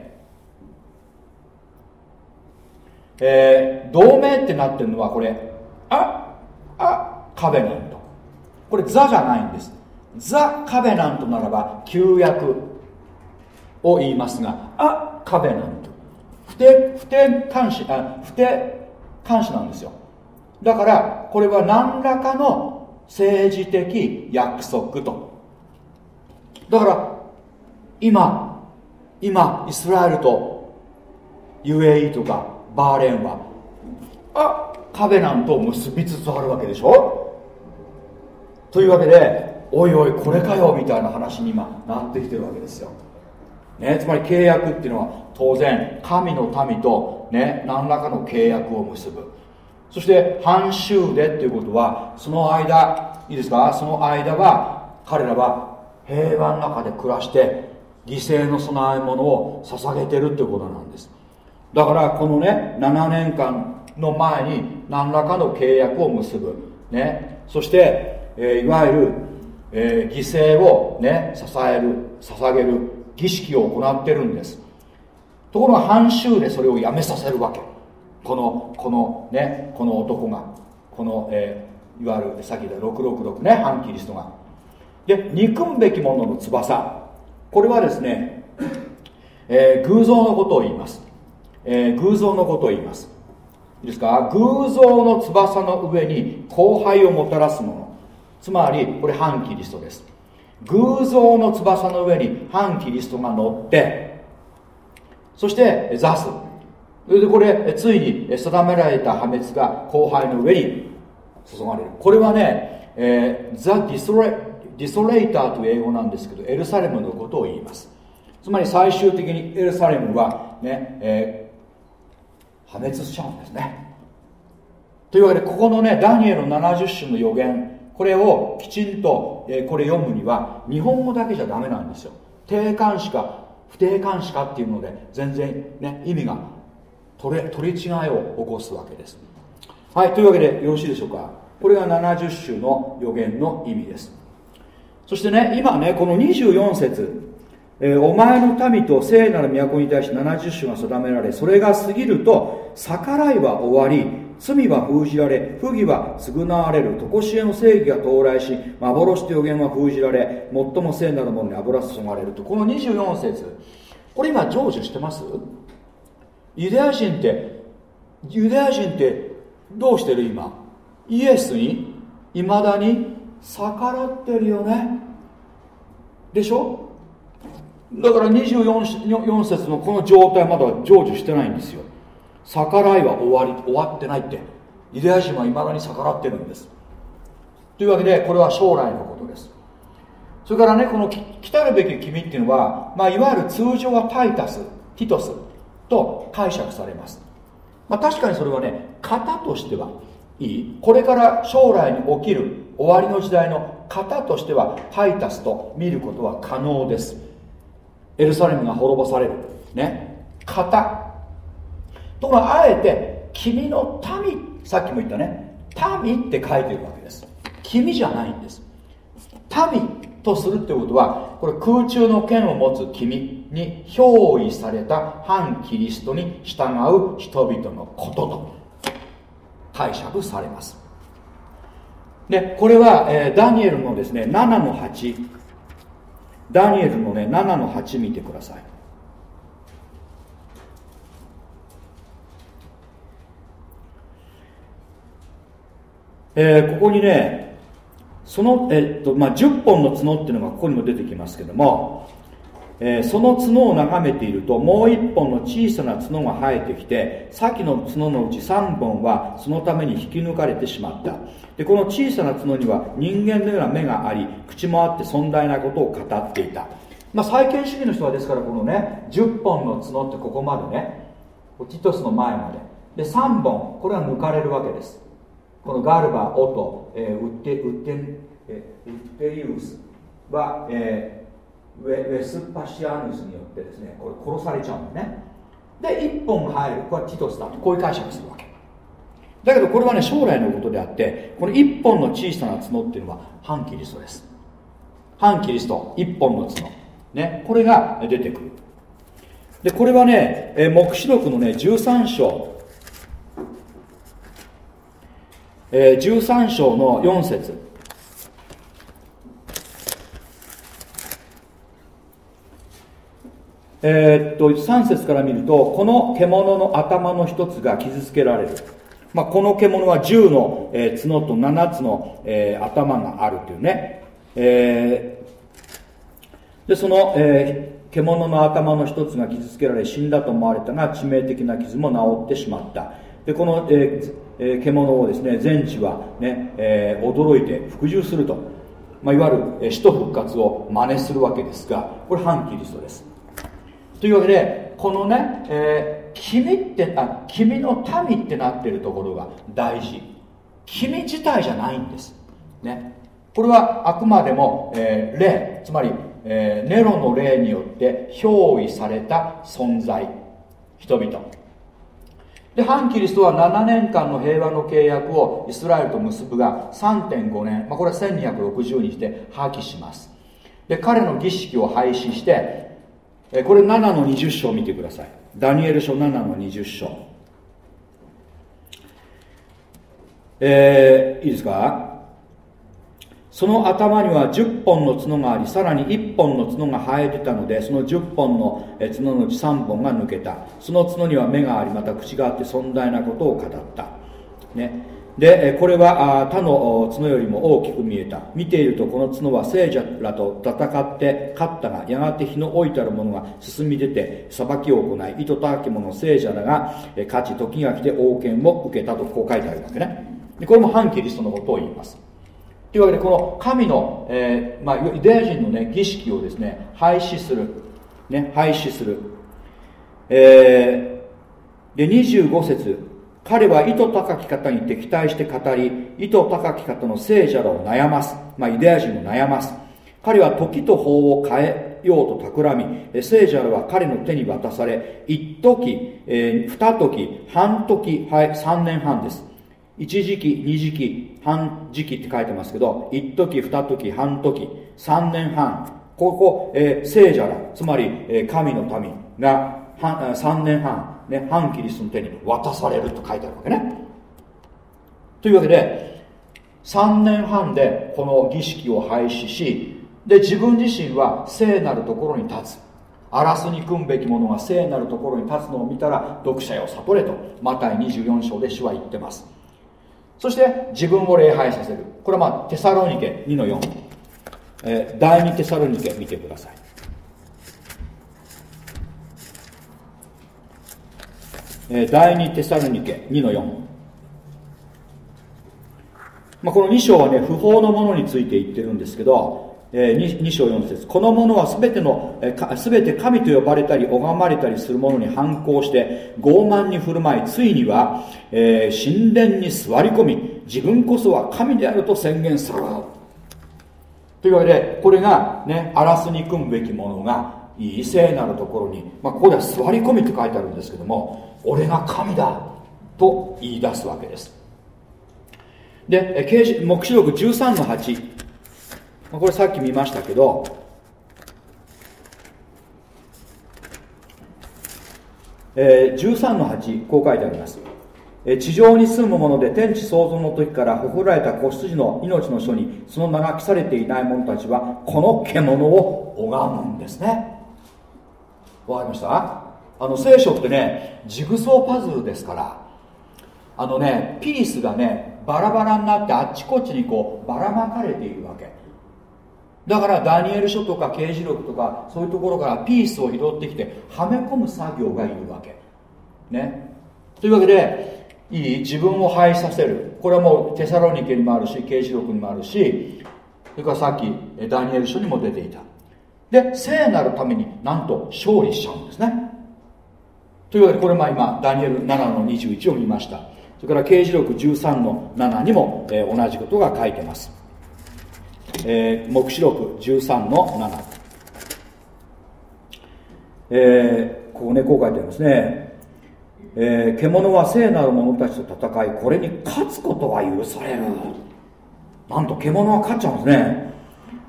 えー、同盟ってなってるのはこれああカベナントこれザじゃないんです。ザ・カベナントならば旧約を言いますがあカベナント不定不定監視あ不定監視なんですよ。だからこれは何らかの政治的約束と。だから今今イスラエルと UAE とかバーレーンはあカベナントを結びつつあるわけでしょ？というわけでおいおいこれかよみたいな話に今なってきてるわけですよ。ね、つまり契約っていうのは当然神の民と、ね、何らかの契約を結ぶ。そして半周でっていうことはその間いいですか？その間は彼らは平和の中で暮らして犠牲の供え物を捧げてるっていうことなんです。だからこのね7年間の前に何らかの契約を結ぶ、ね、そして、えー、いわゆる、えー、犠牲をね支える捧げる儀式を行ってるんです。ところが半周でそれをやめさせるわけ。このこのねこの男が。この、えー、いわゆるさっき言った666ね反キリストが。で憎むべきものの翼。これはですね、えー、偶像のことを言います、えー、偶像のことを言います。いいですか？偶像の翼の上に後輩をもたらすもの。つまりこれ反キリストです。偶像の翼の上に反キリストが乗ってそして座す。それでこれついに定められた破滅が後輩の上に注がれる。これはね、えー、ザ・ディソレディソレーターという英語なんですけどエルサレムのことを言います。つまり最終的にエルサレムはね、えー、破滅しちゃうんですね。というわけでここのねダニエルの70種の予言これをきちんと、えー、これ読むには日本語だけじゃダメなんですよ。定冠詞か不定冠詞かっていうので全然ね意味が取れ取り違いを起こすわけです。はいというわけでよろしいでしょうか。これが70種の予言の意味です。そしてね今ねこの24節えー、お前の民と聖なる都に対して70種が定められそれが過ぎると逆らいは終わり罪は封じられ不義は償われる。常しえの正義が到来し幻と予言は封じられ最も聖なるものに油注がれる。とこの24節これ今成就してます？ユダヤ人ってユダヤ人ってどうしてる今？イエスにいまだに逆らってるよね。でしょ？だから24節のこの状態まだ成就してないんですよ。逆らいは終わり終わってないって。ユダヤ人はいまだに逆らってるんです。というわけでこれは将来のことです。それからねこの来たるべき君っていうのは、まあ、いわゆる通常はタイタスティトスと解釈されます、まあ、確かにそれはね型としてはいい？これから将来に起きる終わりの時代の型としてはタイタスと見ることは可能です。エルサレムが滅ぼされる。ね。型。ところがあえて君の民さっきも言ったね。民って書いてるわけです。君じゃないんです。民とするってことはこれ空中の剣を持つ君に憑依された反キリストに従う人々のことと。解釈されます。でこれは、えー、ダニエルのですね7の8ダニエルのね7の8見てください。えー、ここにねその、えっとまあ、10本の角っていうのがここにも出てきますけども、えー、その角を眺めているともう1本の小さな角が生えてきて先の角のうち3本はそのために引き抜かれてしまった。でこの小さな角には人間のような目があり口もあって尊大なことを語っていた、まあ、再建主義の人はですからこのね10本の角ってここまでねティトスの前まで。で3本これは抜かれるわけです。このガルバ、オト、えー、ウッテウッテ、ウッテリウスは、えー、ウェスパシアヌスによってですねこれ殺されちゃうんだね。で1本入る。これはティトスだと。こういう解釈するわけ。だけどこれはね将来のことであってこの1本の小さな角っていうのは反キリストです。反キリスト。1本の角。ね。これが出てくる。でこれはね黙示録のね13章。えー、13章の4節。えー、っと3節から見るとこの獣の頭の一つが傷つけられる、まあ、この獣は10の、えー、角と7つの、えー、頭があるというね、え、でその、え、獣の頭の一つが傷つけられ死んだと思われたが致命的な傷も治ってしまった。でこの、ええ、獣をですね全地はね、え、驚いて服従すると、まあ、いわゆる、え、死と復活を真似するわけですがこれ反キリストです。というわけでこのね、えー、君ってあ君の民ってなってるところが大事。君自体じゃないんです。ね。これはあくまでも、えー、霊つまり、えー、ネロの霊によって憑依された存在。人々。で反キリストは7年間の平和の契約をイスラエルと結ぶが3.5年、まあ、これは1260日で破棄します。で彼の儀式を廃止してこれ7の20章見てください。ダニエル書7の20章。えー、いいですか？その頭には10本の角がありさらに1本の角が生えてたのでその10本の角のうち3本が抜けた。その角には目がありまた口があって尊大なことを語った、ね、でこれは他の角よりも大きく見えた。見ているとこの角は聖者らと戦って勝ったがやがて日の置いてある者が進み出て裁きを行い糸高き者聖者らが勝ち時が来て王権を受けたとこう書いてあるわけね。でこれも反キリストのことを言います。というわけでこの神の、えーまあ、ユダヤ人の、ね、儀式をですね廃止する、ね、廃止する、えー、で25節。彼は意図高き方に敵対して語り意図高き方の聖者らを悩ます、まあ、ユダヤ人を悩ます。彼は時と法を変えようと企み聖者らは彼の手に渡され一時、えー、二時半時はい3年半です。一時期二時期半時期って書いてますけど一時二時半時三年半。ここ、えー、聖者らつまり、えー、神の民が3年半、ね、反キリストの手に渡されると書いてあるわけね。というわけで3年半でこの儀式を廃止しで自分自身は聖なるところに立つ。荒らすに組むべきものが聖なるところに立つのを見たら読者よ悟れとマタイ24章で主は言ってます。そして自分を礼拝させる。これはまあテサロニケ2の4、えー、第2テサロニケ見てくださいえー、第2テサロニケ2の4、まあ、この2章はね不法のものについて言ってるんですけどえ 2, 2章4節。この者は全ての、えー、全て神と呼ばれたり拝まれたりする者に反抗して傲慢に振る舞いついには、えー、神殿に座り込み自分こそは神であると宣言するというわけでこれがね荒らすに組むべきものが異性なるところに、まあ、ここでは座り込みって書いてあるんですけども俺が神だと言い出すわけです。で黙示録13の8これさっき見ましたけどえー、13の8こう書いてあります、えー、地上に住む者で天地創造の時からほほられた子羊の命の書にその名が記されていない者たちはこの獣を拝むんですね。わかりました？あの聖書ってねジグソーパズルですからあのねピースがねバラバラになってあっちこっちにこうばらまかれているわけ。だからダニエル書とか刑事録とかそういうところからピースを拾ってきてはめ込む作業がいるわけ。ね。というわけでいい？自分を廃止させる。これはもうテサロニケにもあるし刑事録にもあるしそれからさっきダニエル書にも出ていた。で聖なるためになんと勝利しちゃうんですね。というわけでこれまあ今ダニエル7の21を見ました。それから刑事録13の7にも、えー、同じことが書いてます。えー、黙示録13の7、えー、ここねこう書いてありますね、えー、獣は聖なる者たちと戦いこれに勝つことが許される。なんと獣は勝っちゃうんですね。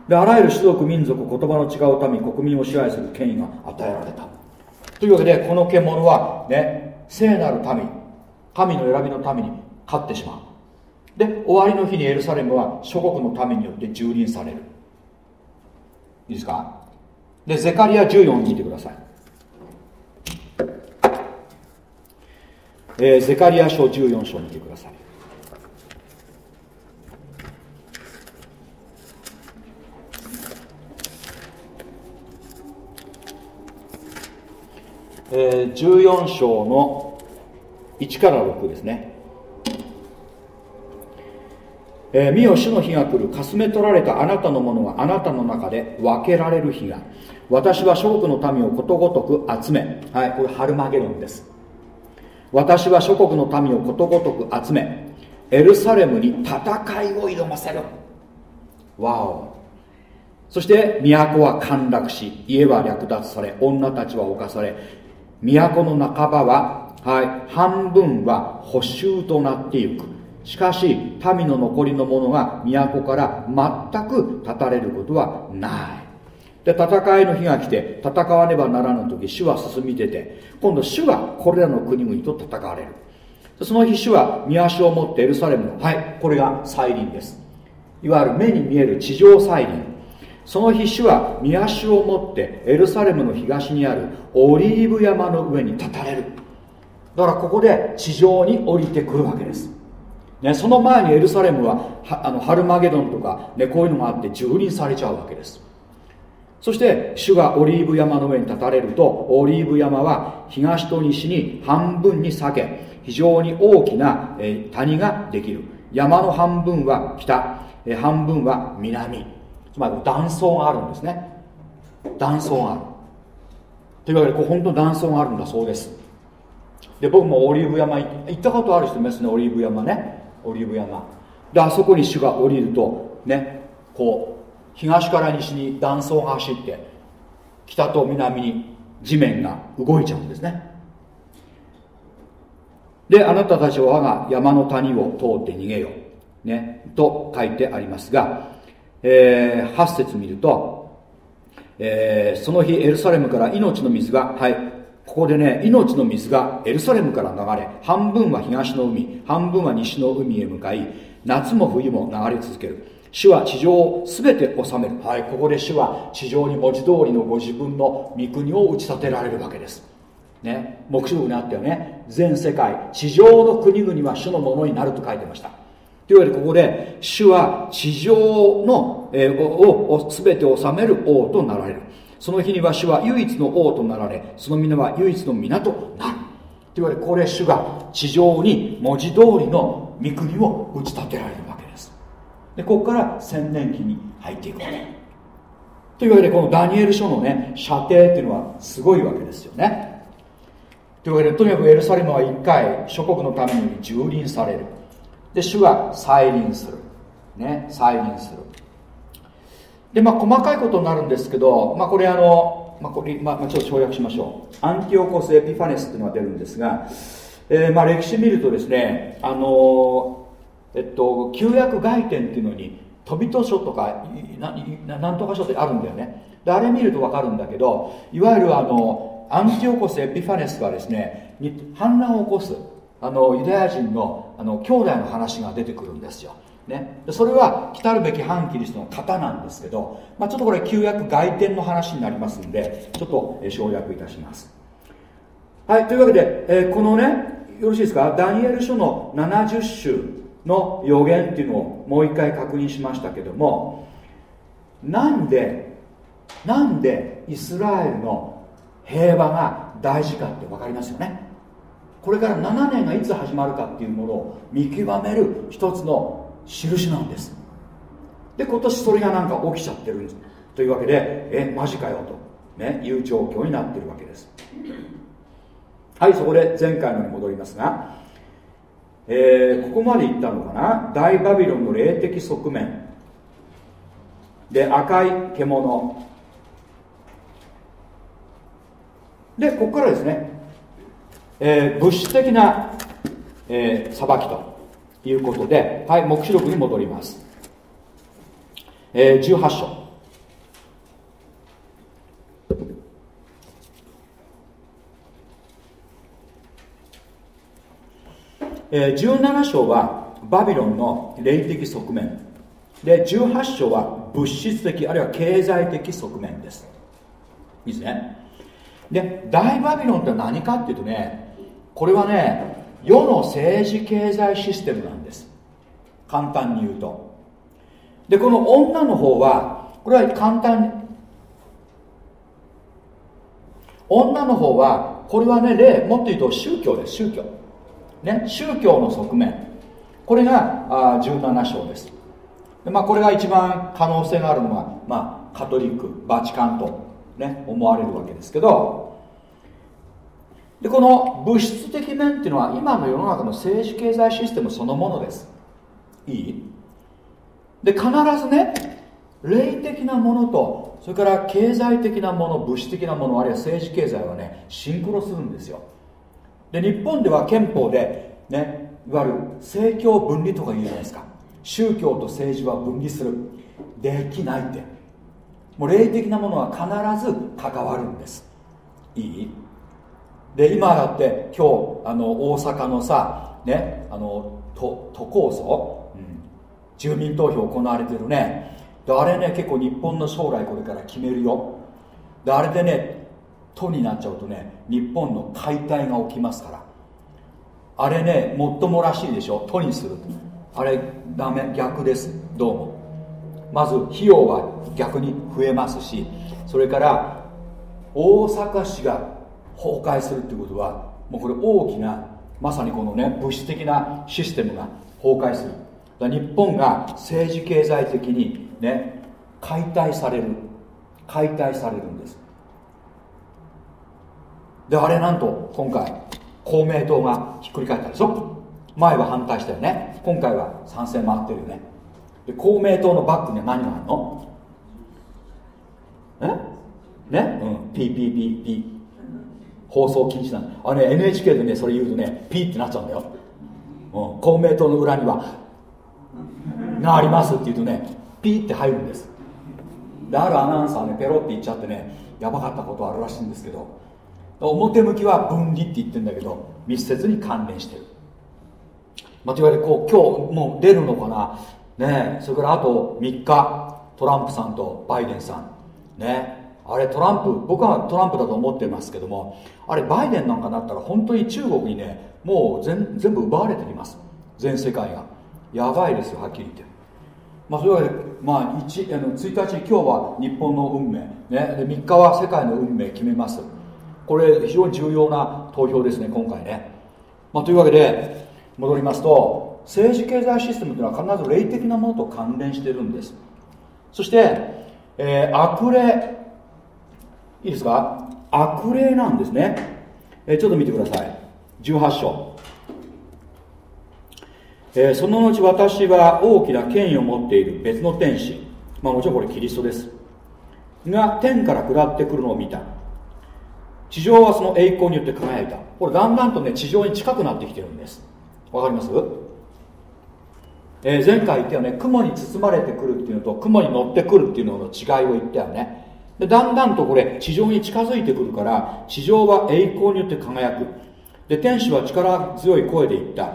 であらゆる種族民族言葉の違う民国民を支配する権威が与えられた。というわけでこの獣はね聖なる民神の選びのために勝ってしまう。で終わりの日にエルサレムは諸国の民によって蹂躙される。いいですか？でゼカリア14聞いてください、えー、ゼカリア書14章見てください。えー、14章の1から6ですね。えー、見よ主の日が来るかすめ取られたあなたのものがあなたの中で分けられる日が。私は諸国の民をことごとく集め。はいこれハルマゲドンです。私は諸国の民をことごとく集め。エルサレムに戦いを挑ませるわお。そして都は陥落し家は略奪され女たちは侵され都の半ばは、はい、半分は補修となっていく。しかし民の残りの者が都から全く断たれることはない。で戦いの日が来て戦わねばならぬ時主は進み出て今度主がこれらの国々と戦われる。その日主は見足を持ってエルサレムのはいこれが再臨です。いわゆる目に見える地上再臨。その日主は見足を持ってエルサレムの東にあるオリーブ山の上に立たれる。だからここで地上に降りてくるわけです、ね、その前にエルサレムはあのハルマゲドンとか、ね、こういうのがあって蹂躙されちゃうわけです。そして主がオリーブ山の上に立たれるとオリーブ山は東と西に半分に裂け非常に大きな、え谷ができる。山の半分は北、え半分は南。つまり断層があるんですね。断層がある。というわけでこう本当断層があるんだそうです。で僕もオリーブ山行ったことある人いますねオリーブ山ね。オリーブ山。であそこに主が降りるとねこう東から西に断層が走って北と南に地面が動いちゃうんですね。であなたたちは我が山の谷を通って逃げよ、ね、と書いてありますが、えー、8節見ると、えー、その日エルサレムから命の水がはいここでね命の水がエルサレムから流れ半分は東の海半分は西の海へ向かい夏も冬も流れ続ける。主は地上を全て治める。はいここで主は地上に文字通りのご自分の御国を打ち立てられるわけです。ね、目視録にあったよね。全世界地上の国々は主のものになると書いてました。というわけでここで主は地上の、えー、を全て治める王となられる。その日には主は唯一の王となられその皆は唯一の皆となる。というわけでこれ主が地上に文字通りの御国を打ち立てられるわけです。でここから千年期に入っていくわけ。というわけでこのダニエル書のね射程っていうのはすごいわけですよね。というわけでとにかくエルサレムは一回諸国のために蹂躙される。で主が再臨する。ね再臨する。でまあ細かいことになるんですけどまあこれあのまあこれ、まあ、ちょっと省略しましょう。アンティオコス・エピファネスっていうのが出るんですが、えー、まあ歴史見るとですねあのえっと旧約外典っていうのに飛びと書とかなんとか書ってあるんだよね。であれ見ると分かるんだけどいわゆるあのアンティオコス・エピファネスがですね反乱を起こすあのユダヤ人のあの兄弟の話が出てくるんですよ、ね、それは来たるべき反キリストの方なんですけど、まあ、ちょっとこれ旧約外典の話になりますんでちょっと省略いたします。はいというわけで、えー、このねよろしいですか？ダニエル書の70週の予言っていうのをもう一回確認しましたけどもなんでなんでイスラエルの平和が大事かって分かりますよね。これから7年がいつ始まるかっていうものを見極める一つの印なんです。で今年それがなんか起きちゃってるんですというわけでえマジかよと、ね、いう状況になってるわけです。はいそこで前回のに戻りますが、えー、ここまで言ったのかな？大バビロンの霊的側面。で赤い獣。でここからですね、えー、物質的な、えー、裁きということではい黙示録に戻ります、えー、18章。えー、17章はバビロンの霊的側面。で18章は物質的あるいは経済的側面です。いいですね。で大バビロンって何かっていうとねこれはね世の政治経済システムなんです。簡単に言うと。でこの女の方はこれは簡単に女の方はこれはね例もっと言うと宗教です。宗教。ね宗教の側面。これがあ17章です。で、まあ、これが一番可能性があるのは、まあ、カトリックバチカンとね思われるわけですけどでこの物質的面っていうのは今の世の中の政治経済システムそのものです。いい？で必ずね霊的なものとそれから経済的なもの物質的なものあるいは政治経済はねシンクロするんですよ。で日本では憲法でねいわゆる政教分離とか言うじゃないですか。宗教と政治は分離する。できないって。もう霊的なものは必ず関わるんです。いい？で今だって今日あの大阪のさねあの都都構想、うん、住民投票行われてるね。であれね結構日本の将来これから決めるよ。であれでね都になっちゃうとね日本の解体が起きますから。あれねもっともらしいでしょ？都にするあれダメ逆です。どうも。まず費用は逆に増えますしそれから大阪市が崩壊するっていうことはもうこれ大きなまさにこのね物質的なシステムが崩壊する。日本が政治経済的にね解体される。解体されるんです。であれなんと今回公明党がひっくり返ったでしょ。前は反対したよね。今回は賛成回ってるよね。で公明党のバックには何があるの？え？ね？うん。PPPP 放送禁止なのあれ、ね、NHK でねそれ言うとねピーってなっちゃうんだよ、うん、公明党の裏にはがありますって言うとねピーって入るんです。であるアナウンサーねペロって言っちゃってねやばかったことあるらしいんですけど表向きは分離って言ってるんだけど密接に関連してる。まあ、といわれこう今日もう出るのかな。ねそれからあと3日トランプさんとバイデンさん。ね。あれトランプ僕はトランプだと思ってますけどもあれバイデンなんかなったら本当に中国にねもう全部奪われてきます。全世界が。やばいですよはっきり言って。まあ、それは、まあ、1, あの1日今日は日本の運命、ね、で3日は世界の運命決めます。これ非常に重要な投票ですね今回ね、まあ、というわけで戻りますと政治経済システムというのは必ず霊的なものと関連してるんです。そして、えー、悪霊。いいですか？悪霊なんですね、え、ちょっと見てください。18章。えー、その後私は大きな権威を持っている。別の天使、まあ、もちろんこれキリストです。が天から下ってくるのを見た。地上はその栄光によって輝いた。これだんだんとね地上に近くなってきてるんです。わかります、えー、前回言ったよね雲に包まれてくるっていうのと雲に乗ってくるっていうのの違いを言ったよね。でだんだんとこれ地上に近づいてくるから地上は栄光によって輝く。で天使は力強い声で言った。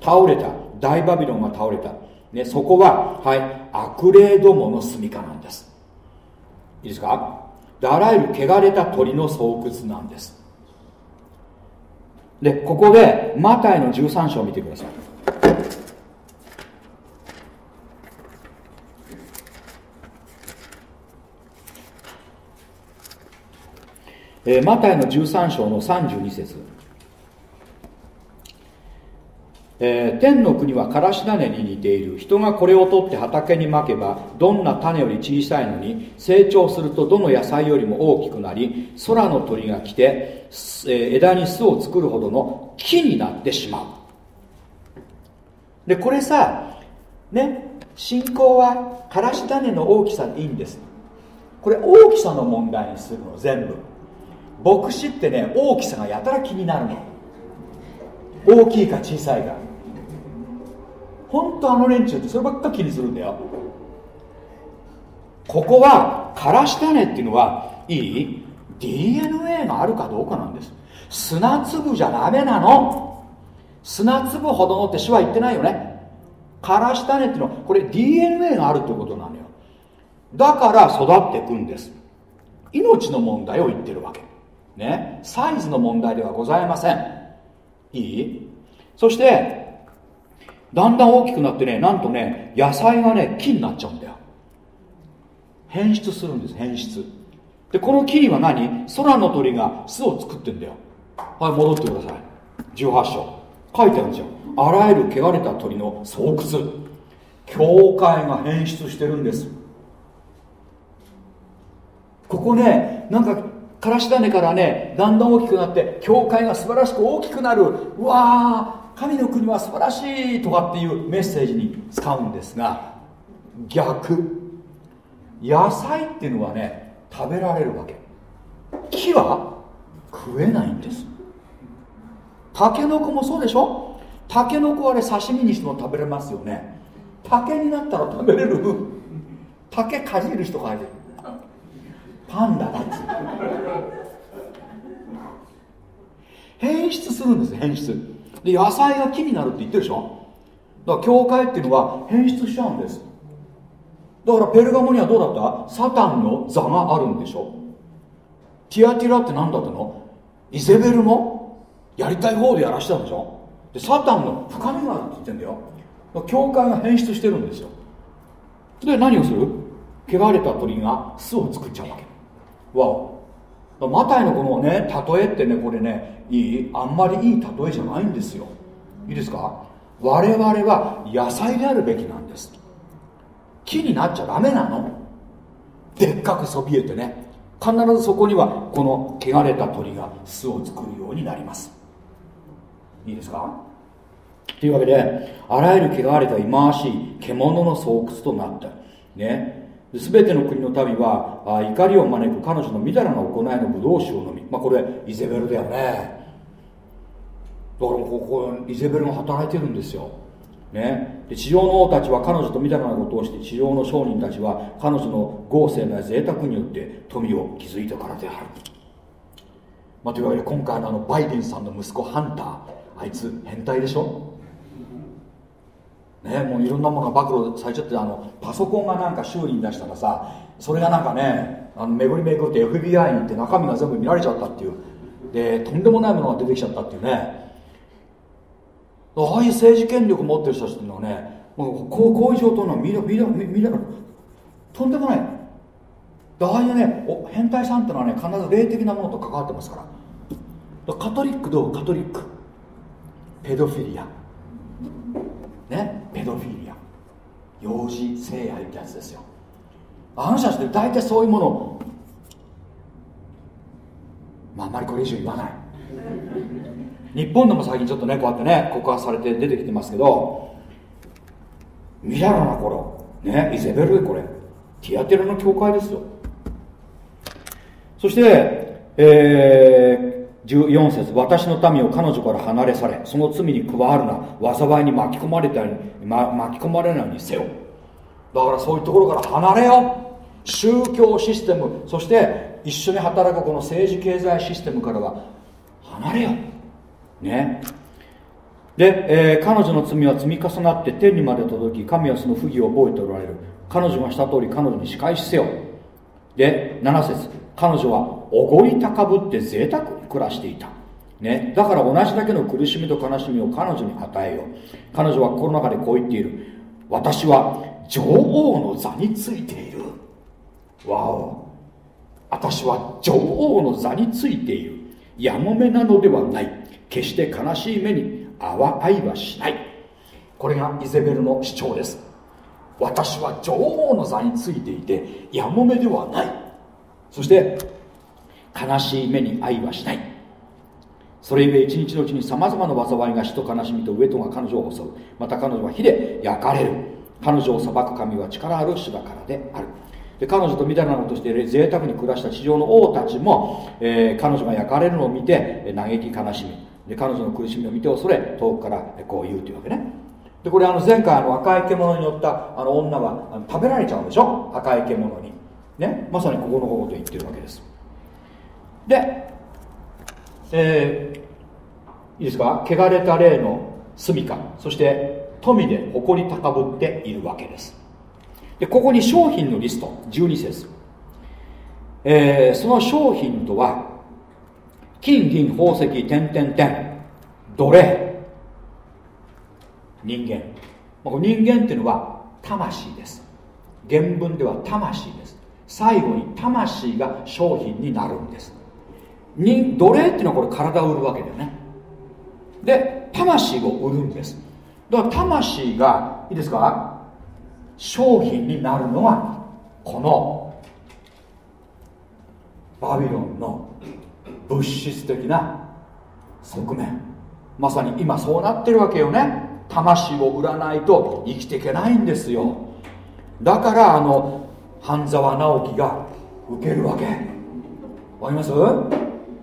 倒れた。大バビロンが倒れた、ね、そこは、はい、悪霊どもの住みかなんです。いいですか？であらゆる汚れた鳥の巣窟なんです。でここでマタイの13章を見てください。えー、マタイの13章の32節。えー、天の国はからし種に似ている。人がこれを取って畑にまけばどんな種より小さいのに成長するとどの野菜よりも大きくなり空の鳥が来て、えー、枝に巣を作るほどの木になってしまう。でこれさね信仰はからし種の大きさでいいんです。これ大きさの問題にするの全部。牧師ってね大きさがやたら気になるの。大きいか小さいか。本当あの連中ってそればっか気にするんだよ。ここはからし種っていうのはいい？DNA があるかどうかなんです。砂粒じゃダメなの。砂粒ほどのって主は言ってないよね。からし種っていうのはこれ DNA があるってことなのよ。だから育っていくんです。命の問題を言ってるわけ。ねサイズの問題ではございません。いい？そしてだんだん大きくなってねなんとね野菜がね木になっちゃうんだよ。変質するんです変質。でこの木には何？空の鳥が巣を作ってんだよ。はい戻ってください。18章。書いてあるんですよ。あらゆる汚れた鳥の巣窟。教会が変質してるんです。ここねなんかからし種からねだんだん大きくなって教会が素晴らしく大きくなる。うわー神の国は素晴らしいとかっていうメッセージに使うんですが逆。野菜っていうのはね食べられるわけ。木は食えないんです。タケノコもそうでしょ？タケノコはあれ刺身にしても食べれますよね。竹になったら食べれる。竹かじる人がいる。パンダだっつ変質するんです変質。で野菜が木になるって言ってるでしょ？だから教会っていうのは変質しちゃうんです。だからペルガモにはどうだった？サタンの座があるんでしょ？ティアティラって何だったの？イゼベルもやりたい方でやらしたんでしょ？でサタンの深みがあるって言ってんだよ。教会が変質してるんですよ。で何をする？汚れた鳥が巣を作っちゃうわけ。わお。マタイのこのね例えってねこれねいいあんまりいい例えじゃないんですよ。いいですか？我々は野菜であるべきなんです。木になっちゃダメなの。でっかくそびえてね。必ずそこにはこの汚れた鳥が巣を作るようになります。いいですか？というわけであらゆる汚れた忌まわしい獣の巣窟となった。ね。全ての国の民は怒りを招く彼女のみだらな行いのブドウ酒を飲み、まあ、これイゼベルだよね。だからここイゼベルが働いてるんですよ、ね、で地上の王たちは彼女とみだらなことをして地上の商人たちは彼女の豪勢な贅沢によって富を築いたからである、まあ、というわけで今回のあのバイデンさんの息子ハンターあいつ変態でしょ？ね、もういろんなものが暴露されちゃってあのパソコンがなんか修理に出したらさそれがなんかねあの巡り巡って FBI に行って中身が全部見られちゃったっていう。でとんでもないものが出てきちゃったっていうね。ああいう政治権力持ってる人たちっていうのはねもうこうこういう状態の見な見な見なとんでもない。ああいうねお変態さんっていうのはね必ず霊的なものと関わってますから。カトリックどう？カトリック。ペドフィリア。ドフィリア幼児性愛ってやつですよ。あの人たちって大体そういうものまああんまりこれ以上言わない。日本でも最近ちょっとねこうやってね告発されて出てきてますけどミラノな頃ねイゼベルこれ。ティアテラの教会ですよ。そしてえー、14節私の民を彼女から離れされ。その罪に加わるな。災いに巻き込まれたり、ま、巻き込まれないようにせよ。だからそういうところから離れよ宗教システム。そして一緒に働くこの政治経済システムからは離れよね。で、えー、彼女の罪は積み重なって天にまで届き神はその不義を覚えておられる。彼女がした通り彼女に仕返しせよ。で7節彼女はおごり高ぶって贅沢に暮らしていた、ね、だから同じだけの苦しみと悲しみを彼女に与えよう。彼女は心の中でこう言っている。私は女王の座についている。わお。私は女王の座についている。やもめなのではない。決して悲しい目にあわあいはしない。これがイゼベルの主張です。私は女王の座についていてやもめではない。そして悲しい目に愛はしない。それゆえ一日のうちにさまざまな災いが死と悲しみと飢えとが彼女を襲う。また彼女は火で焼かれる。彼女を裁く神は力ある主だからである。で彼女とみたいなのとして贅沢に暮らした地上の王たちも、えー、彼女が焼かれるのを見て嘆き悲しみ。で彼女の苦しみを見て恐れ遠くからこう言うというわけね。でこれあの前回あの赤い獣に乗ったあの女は食べられちゃうんでしょ？赤い獣に。ね、まさにここのこと言ってるわけです。で、えー、いいですか？汚れた霊の住みか。そして富で誇り高ぶっているわけです。でここに商品のリスト。12節、えー、その商品とは金銀宝石点々点。奴隷。人間。人間っていうのは魂です。原文では魂です。最後に魂が商品になるんです。に奴隷っていうのはこれ体を売るわけだよね。で魂を売るんです。だから魂がいいですか？商品になるのはこのバビロンの物質的な側面。まさに今そうなってるわけよね。魂を売らないと生きていけないんですよ。だからあの半沢直樹が受けるわけ。わかります？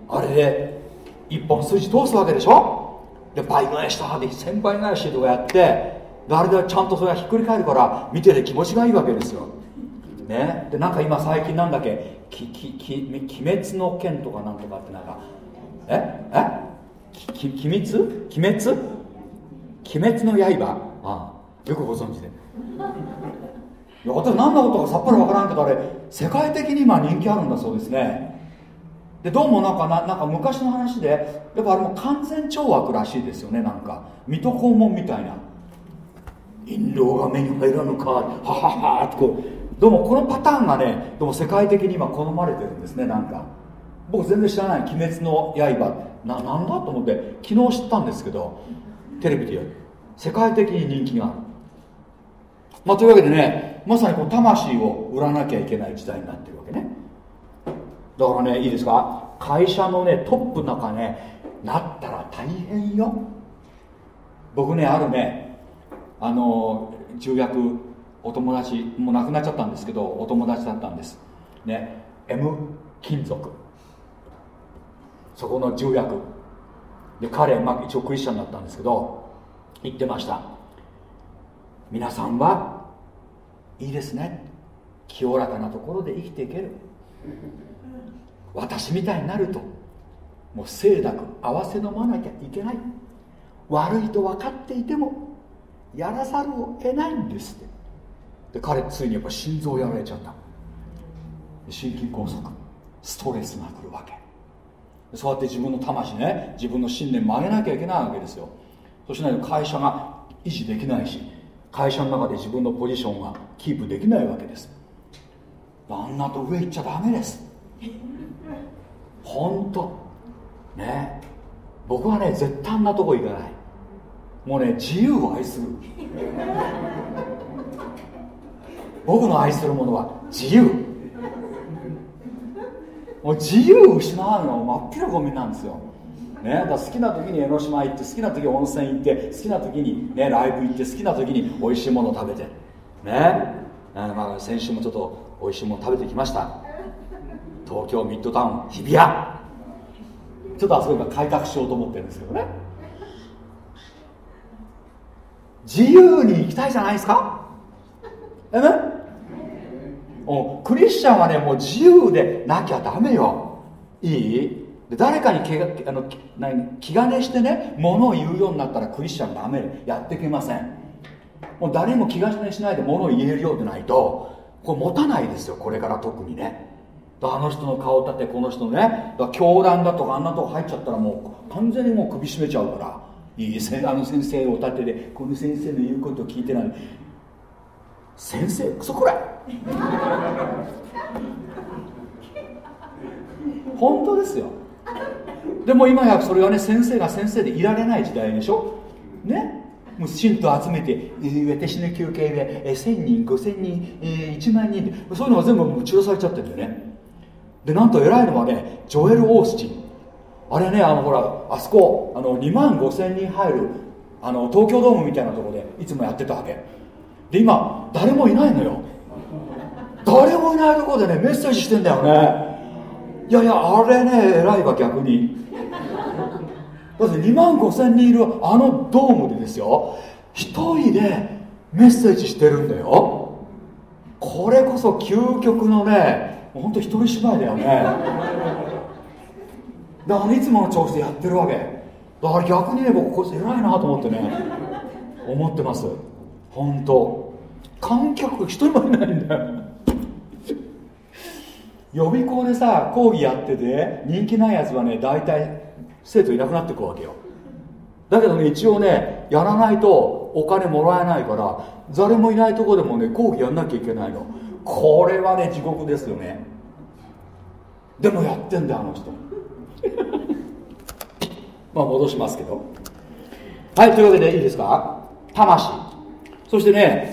あれで一本筋通すわけでしょ？で倍返しとで1000倍返しとかやってあれでちゃんとそれがひっくり返るから見てて気持ちがいいわけですよ。ね？でなんか今最近なんだっけ？ききき鬼滅の剣とかなんとかってなんかえ？え？きき鬼滅？鬼滅？鬼滅の刃？ああよくご存知で。いや私何のことかさっぱりわからんけどあれ世界的に今人気あるんだそうですね。でどうもなんかななんか昔の話でやっぱあれも完全懲悪らしいですよねなんか。水戸黄門みたいな。印籠が目に入らぬか。はははってこう。どうもこのパターンがねどうも世界的に今好まれてるんですねなんか。僕全然知らない「鬼滅の刃」ななんだと思って昨日知ったんですけどテレビでやる世界的に人気がある。まあというわけでねまさにこう魂を売らなきゃいけない時代になってるわけね。だからねいいですか？会社のねトップの中ねなったら大変よ。僕ねあるねあの重役お友達もう亡くなっちゃったんですけどお友達だったんです。ね M 金属。そこの重役。で彼、まあ、一応クリスチャンだったんですけど言ってました。皆さんはいいですね。清らかなところで生きていける。私みたいになるともう清濁合わせ飲まなきゃいけない。悪いと分かっていてもやらざるを得ないんですって。で彼ついにやっぱ心臓やられちゃった。心筋梗塞。ストレスが来るわけ。そうやって自分の魂ね自分の信念曲げなきゃいけないわけですよ。そうしないと会社が維持できないし会社の中で自分のポジションがキープできないわけです。あんなと上行っちゃダメです。本当。ね。僕はね絶対あんなとこ行かない。もうね自由を愛する。僕の愛するものは自由。もう自由を失うのは真っ平ごみなんですよ。ね、だ好きな時に江ノ島行って好きな時温泉行って好きな時に、ね、ライブ行って好きな時に美味しいもの食べて。ね。あまあ、先週もちょっと美味しいもの食べてきました。東京ミッドタウン日比谷。ちょっとあそこ今開拓しようと思ってるんですけどね。自由に行きたいじゃないですか？え？ね？クリスチャンはねもう自由でなきゃダメよ。いい？で誰かにけがあの何？気兼ねしてね物を言うようになったらクリスチャンダメやってけません。もう誰も気兼ねしないで物を言えるようでないとこれ持たないですよこれから特にね。あの人の顔立てこの人ねだ教団だとかあんなとこ入っちゃったらもう完全にもう首絞めちゃうからいいあの先生を立てでこの先生の言うことを聞いてない先生クソこれ。本当ですよ。でも今やそれはね先生が先生でいられない時代でしょ。ね。もう信徒集めて私の休憩で1000人5000人、えー、1万人でそういうのが全部打ち出されちゃってるんだよね。でなんと偉いのはねジョエル・オースチン。あれねあのほらあそこあの2万5000人入るあの東京ドームみたいなところでいつもやってたわけ。で今誰もいないのよ。誰もいないとこでねメッセージしてんだよね。いやいやあれね偉いわ逆に。だって2万5000人いるあのドームでですよ。一人でメッセージしてるんだよ。これこそ究極のねほんと一人芝居だよね。だからいつもの調子でやってるわけ。だから逆にね僕こいつ偉いなと思ってね。思ってます。本当。観客一人もいないんだよ。予備校でさ講義やってて人気ないやつはね大体生徒いなくなってくわけよ。だけどね一応ねやらないとお金もらえないから誰もいないとこでもね講義やんなきゃいけないの。これはね地獄ですよね。でもやってんだあの人。まあ戻しますけど。はいというわけでいいですか？魂。そしてね、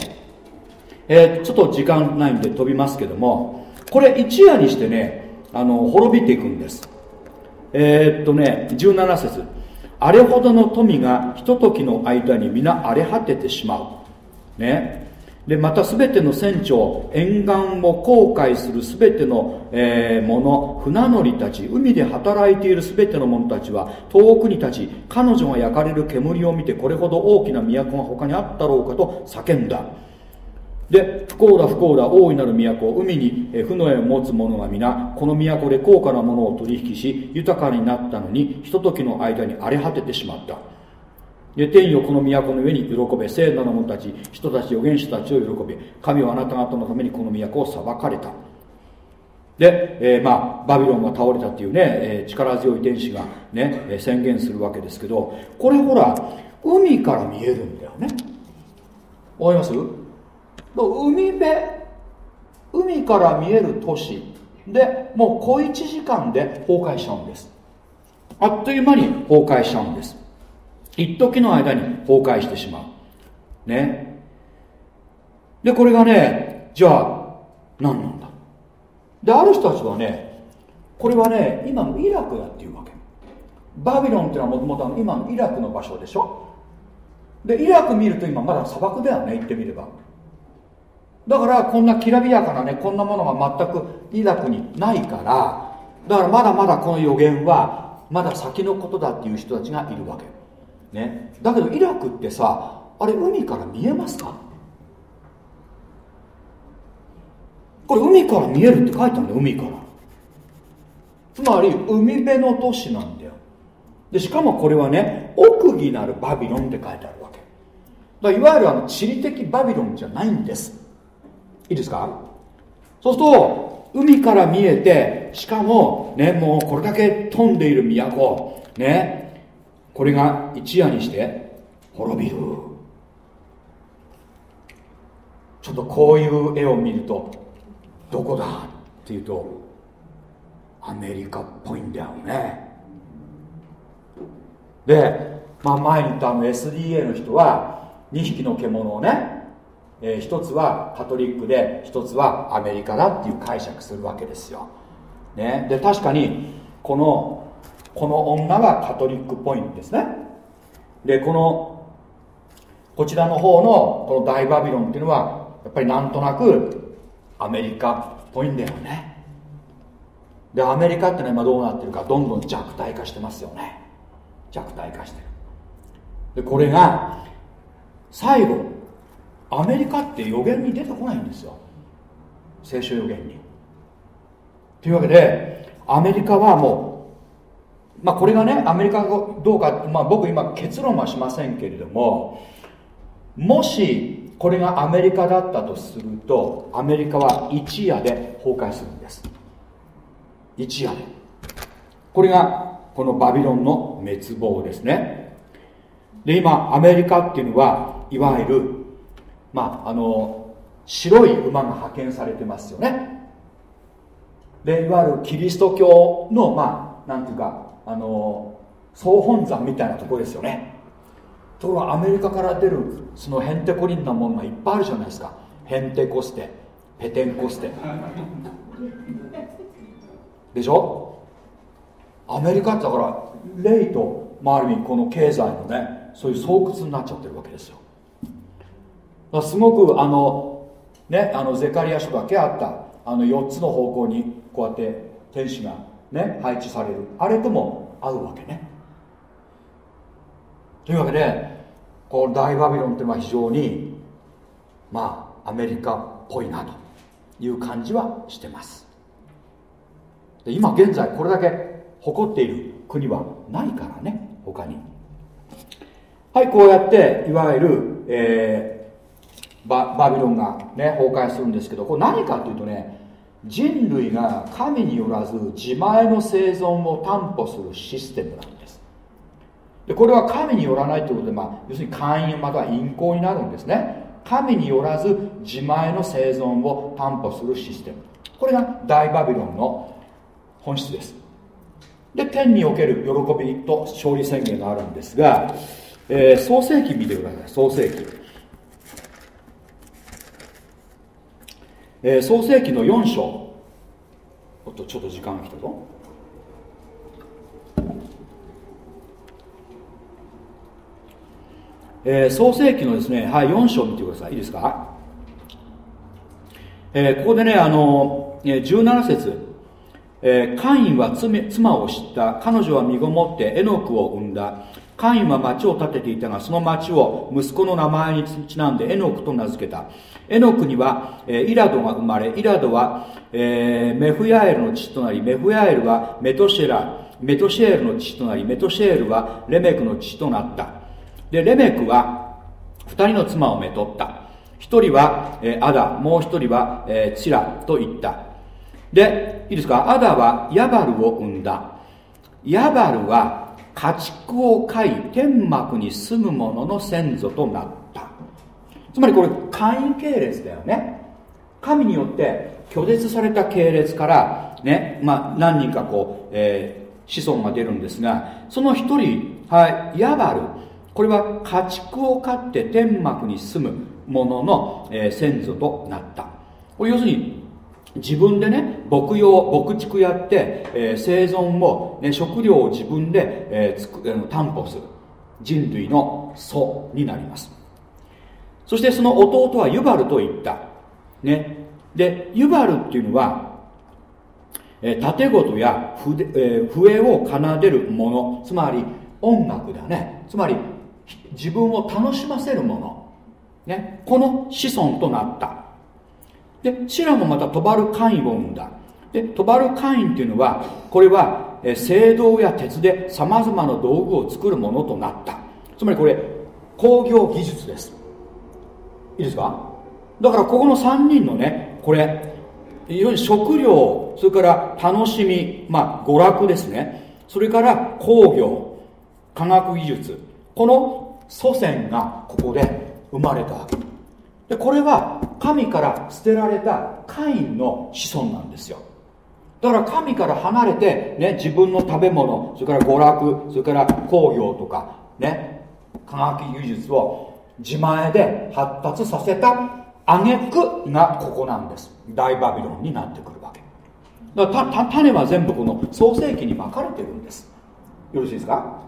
えー、ちょっと時間ないんで飛びますけどもこれ一夜にしてねあの滅びていくんです。えー、っとね17節。あれほどの富がひとときの間に皆荒れ果ててしまう。ね。でまた全ての船長沿岸を航海する全ての、えー、者船乗りたち海で働いている全ての者たちは遠くに立ち彼女が焼かれる煙を見てこれほど大きな都が他にあったろうかと叫んだ。で不幸だ不幸だ大いなる都海に船を持つ者が皆この都で高価なものを取引し豊かになったのにひとときの間に荒れ果ててしまった。で天よこの都の上に喜べ聖なる者たち人たち預言者たちを喜べ。神はあなた方のためにこの都を裁かれた。で、えー、まあバビロンが倒れたっていうね、えー、力強い天使がね宣言するわけですけどこれほら海から見えるんだよね。わかります？海辺。海から見える都市。でもう小1時間で崩壊しちゃうんです。あっという間に崩壊しちゃうんです。一時の間に崩壊してしまう。ね。でこれがねじゃあ何なんだ？である人たちはねこれはね今のイラクだっていうわけ。バビロンっていうのはもともと今のイラクの場所でしょ？でイラク見ると今まだ砂漠だよね行ってみれば。だからこんなきらびやかなねこんなものが全くイラクにないからだからまだまだこの予言はまだ先のことだっていう人たちがいるわけ、ね、だけどイラクってさあれ海から見えますか？これ海から見えるって書いてあるんだよ海から。つまり海辺の都市なんだよ。でしかもこれはね奥義なるバビロンって書いてあるわけ。だいわゆるあの地理的バビロンじゃないんです。いいですか？そうすると海から見えてしかもねもうこれだけ飛んでいる都ねこれが一夜にして滅びる。ちょっとこういう絵を見るとどこだ？っていうとアメリカっぽいんだよね。で、まあ、前に言ったあの SDA の人は2匹の獣をねえー、一つはカトリックで一つはアメリカだっていう解釈するわけですよ、ね、で確かにこのこの女はカトリックっぽいんですね。でこのこちらの方のこの大バビロンっていうのはやっぱりなんとなくアメリカっぽいんだよね。でアメリカってのは今どうなってるかどんどん弱体化してますよね。弱体化してる。でこれが最後アメリカって予言に出てこないんですよ。聖書予言に。というわけでアメリカはもうまあこれがねアメリカがどうか、まあ、僕今結論はしませんけれどももしこれがアメリカだったとするとアメリカは一夜で崩壊するんです。一夜で。これがこのバビロンの滅亡ですね。で今アメリカっていうのはいわゆるまああの白い馬が派遣されてますよね。でいわゆるキリスト教のまあなんていうかあの総本山みたいなところですよね。ところがアメリカから出るそのヘンテコリンなものがいっぱいあるじゃないですか。ヘンテコステペテンコステ。でしょ？アメリカってだから霊と、まあ、ある意味この経済のねそういう巣窟になっちゃってるわけですよ。すごくあのねあのゼカリア書だけあったあの4つの方向にこうやって天使がね配置される。あれとも合うわけね。というわけでこの大バビロンっていうのは非常にまあアメリカっぽいなという感じはしてます。で今現在これだけ誇っている国はないからね他に。はいこうやっていわゆる、えババビロンがね崩壊するんですけどこれ何かっていうとね人類が神によらず自前の生存を担保するシステムなんです。でこれは神によらないということで、まあ、要するに会員または陰行になるんですね。神によらず自前の生存を担保するシステム。これが大バビロンの本質です。で天における喜びと勝利宣言があるんですが、えー、創世記見てください創世記。えー、創世紀の4章。おっとちょっと時間が来たぞ。えー、創世記のですね、はい、4章を見てください。いいですか、えー、ここでねあの17節。えー、カインは妻を知った。彼女は身ごもってエノクを産んだ。カインは町を建てていたがその町を息子の名前にちなんでエノクと名付けた。エノクには、えー、イラドが生まれイラドは、えー、メフヤエルの父となりメフヤエルはメトシェラメトシェールの父となりメトシェールはレメクの父となった。でレメクは二人の妻をめとった。一人は、えー、アダもう一人は、えー、チラと言った。でいいですか？アダはヤバルを生んだ。ヤバルは家畜を飼い天幕に住む者の先祖となった。つまりこれ会員系列だよね。神によって拒絶された系列からね、まあ、何人かこう、えー、子孫が出るんですがその一人、はい、ヤバル。これは家畜を飼って天幕に住む者の、えー、先祖となった。これ要するに自分でね牧養牧畜やって、えー、生存を、ね、食料を自分で、えー、つく担保する。人類の祖になります。そしてその弟はユバルと言った。ね。でユバルっていうのは、えー、盾事や筆,、えー、笛を奏でるもの。つまり音楽だね。つまり自分を楽しませるもの、ね、この子孫となった。でシラもまたトバルカインを生んだ。でトバルカインっていうのはこれは青銅や鉄でさまざまな道具を作るものとなった。つまりこれ工業技術です。いいですか？だからここの3人のねこれ非常に食料それから楽しみまあ娯楽ですね。それから工業科学技術。この祖先がここで生まれたわけ。でこれは神から捨てられたカインの子孫なんですよ。だから神から離れて、ね、自分の食べ物それから娯楽それから工業とかね科学技術を自前で発達させた挙句がここなんです。大バビロンになってくるわけ。だから種は全部この創世記にまかれてるんです。よろしいですか？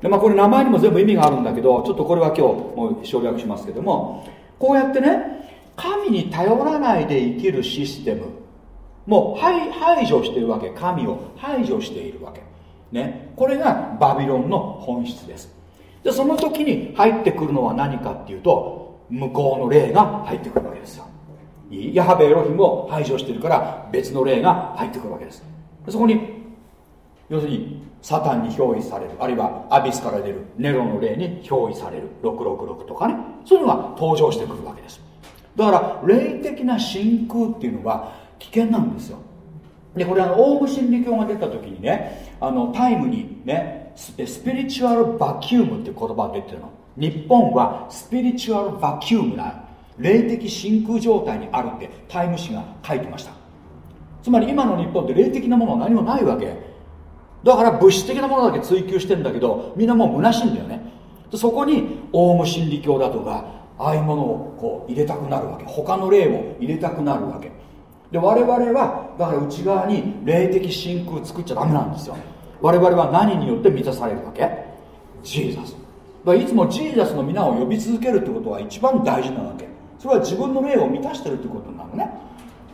で、まあ、これ名前にも全部意味があるんだけどちょっとこれは今日もう省略しますけどもこうやってね神に頼らないで生きるシステム。もう排除しているわけ。神を排除しているわけ。ね。これがバビロンの本質です。でその時に入ってくるのは何かっていうと向こうの霊が入ってくるわけですよ。ヤハベエロヒムを排除しているから別の霊が入ってくるわけです。そこに要するにサタンに憑依される。あるいはアビスから出るネロの霊に憑依される。666とかね。そういうのが登場してくるわけです。だから霊的な真空っていうのは危険なんですよ。でこれあのオウム真理教が出た時にねあのタイムにねスピリチュアルバキュームって言葉が出てるの。日本はスピリチュアルバキュームな霊的真空状態にあるってタイム誌が書いてました。つまり今の日本って霊的なものは何もないわけ。だから物質的なものだけ追求してんだけどみんなもう虚しいんだよね。そこにオウム真理教だとかああいうものをこう入れたくなるわけ。他の霊を入れたくなるわけ。で我々はだから内側に霊的真空作っちゃダメなんですよ。我々は何によって満たされるわけ？ジーザス。だからいつもジーザスの皆を呼び続けるってことが一番大事なわけ。それは自分の霊を満たしてるってことなのね。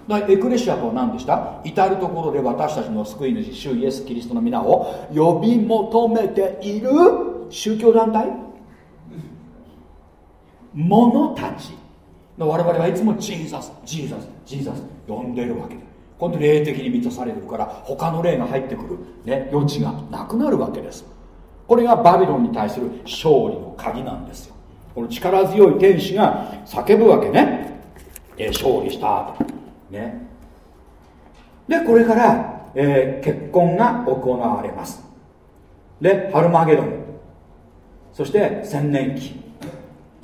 だからエクレシアとは何でした？至る所で私たちの救い主主イエス・キリストの皆を呼び求めている宗教団体？者たち。我々はいつも Jesus Jesus Jesus 呼んでるわけで今度霊的に満たされるから他の霊が入ってくる、ね、余地がなくなるわけです。これがバビロンに対する勝利の鍵なんですよ。この力強い天使が叫ぶわけね、え勝利したとね。でこれから、えー、結婚が行われます。でハルマゲドン。そして千年期。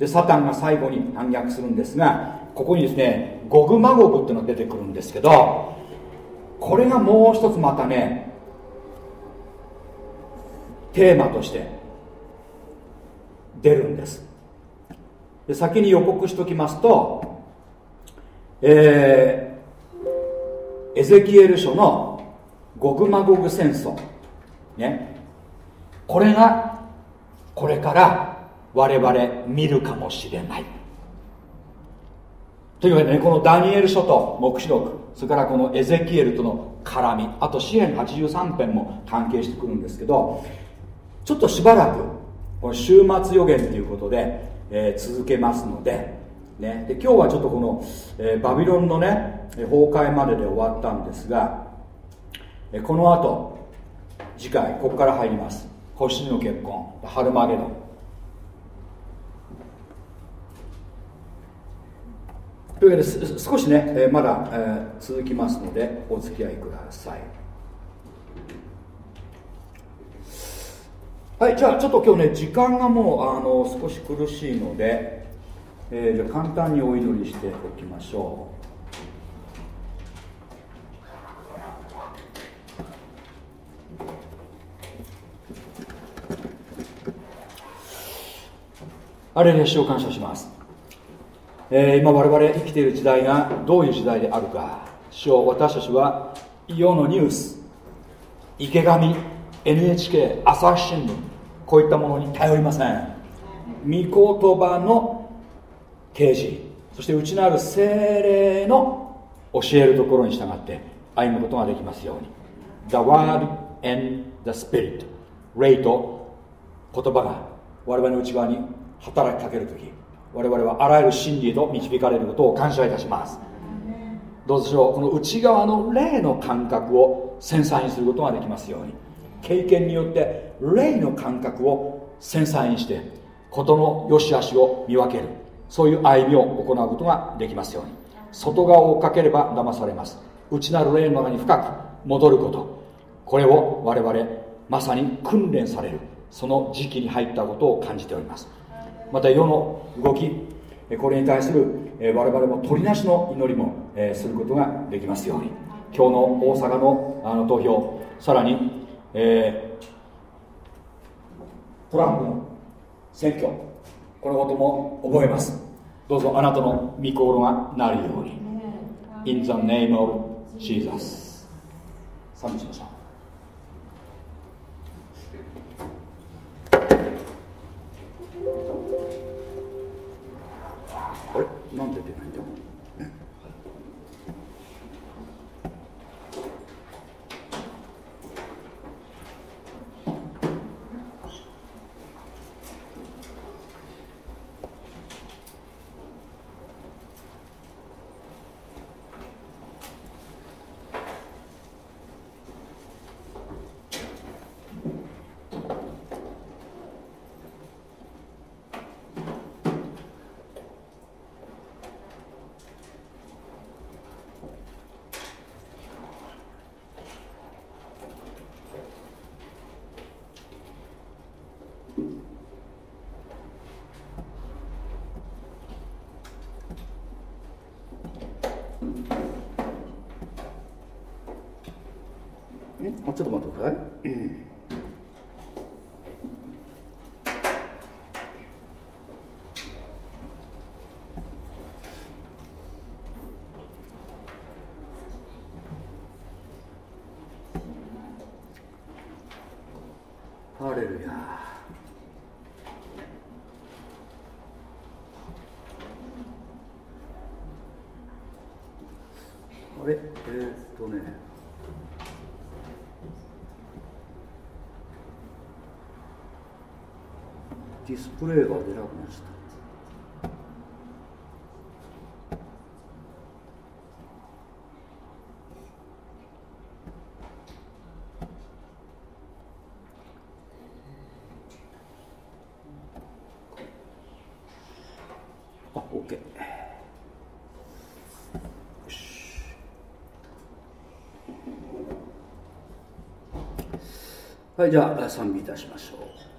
でサタンが最後に反逆するんですがここにですねゴグマゴグっていうのが出てくるんですけどこれがもう一つまたねテーマとして出るんです。で先に予告しておきますとえーエゼキエル書のゴグマゴグ戦争ねこれがこれから我々見るかもしれない。というわけでねこのダニエル書と黙示録それからこのエゼキエルとの絡みあと詩篇83編も関係してくるんですけどちょっとしばらくこの週末予言ということで、えー、続けますので,、ね、で今日はちょっとこの、えー、バビロンのね崩壊までで終わったんですが、えー、この後次回ここから入ります。星の結婚ハルマゲドンというわけで少しね、え、まだ、え、続きますのでお付き合いください。はいじゃあちょっと今日ね時間がもうあの少し苦しいので、えー、じゃ簡単にお祈りしておきましょう。あれで主を感謝します。えー、今我々生きている時代がどういう時代であるか。主を私たちは世のニュース池上 NHK 朝日新聞こういったものに頼りません。御言葉の啓示そして内なる精霊の教えるところに従って歩むことができますように。The Word and the Spirit 霊と言葉が我々の内側に働きかけるとき我々はあらゆる真理へと導かれることを感謝いたします。どうぞこの内側の霊の感覚を繊細にすることができますように。経験によって霊の感覚を繊細にして事の良し悪しを見分ける。そういう歩みを行うことができますように。外側を追っかければ騙されます。内なる霊の中に深く戻ること。これを我々まさに訓練される。その時期に入ったことを感じております。また世の動きこれに対する我々も取りなしの祈りもすることができますように。今日の大阪のあの投票さらに、えー、トランプの選挙このことも覚えます。どうぞあなたの御心がなるように。In the name of Jesus 賛美しましょうあれ？なんで出ないんだろうちょっと待ってください。ハレルヤあれえー、っとねディスプレイが出なくなった。あ、OK はいじゃあ賛美いたしましょう。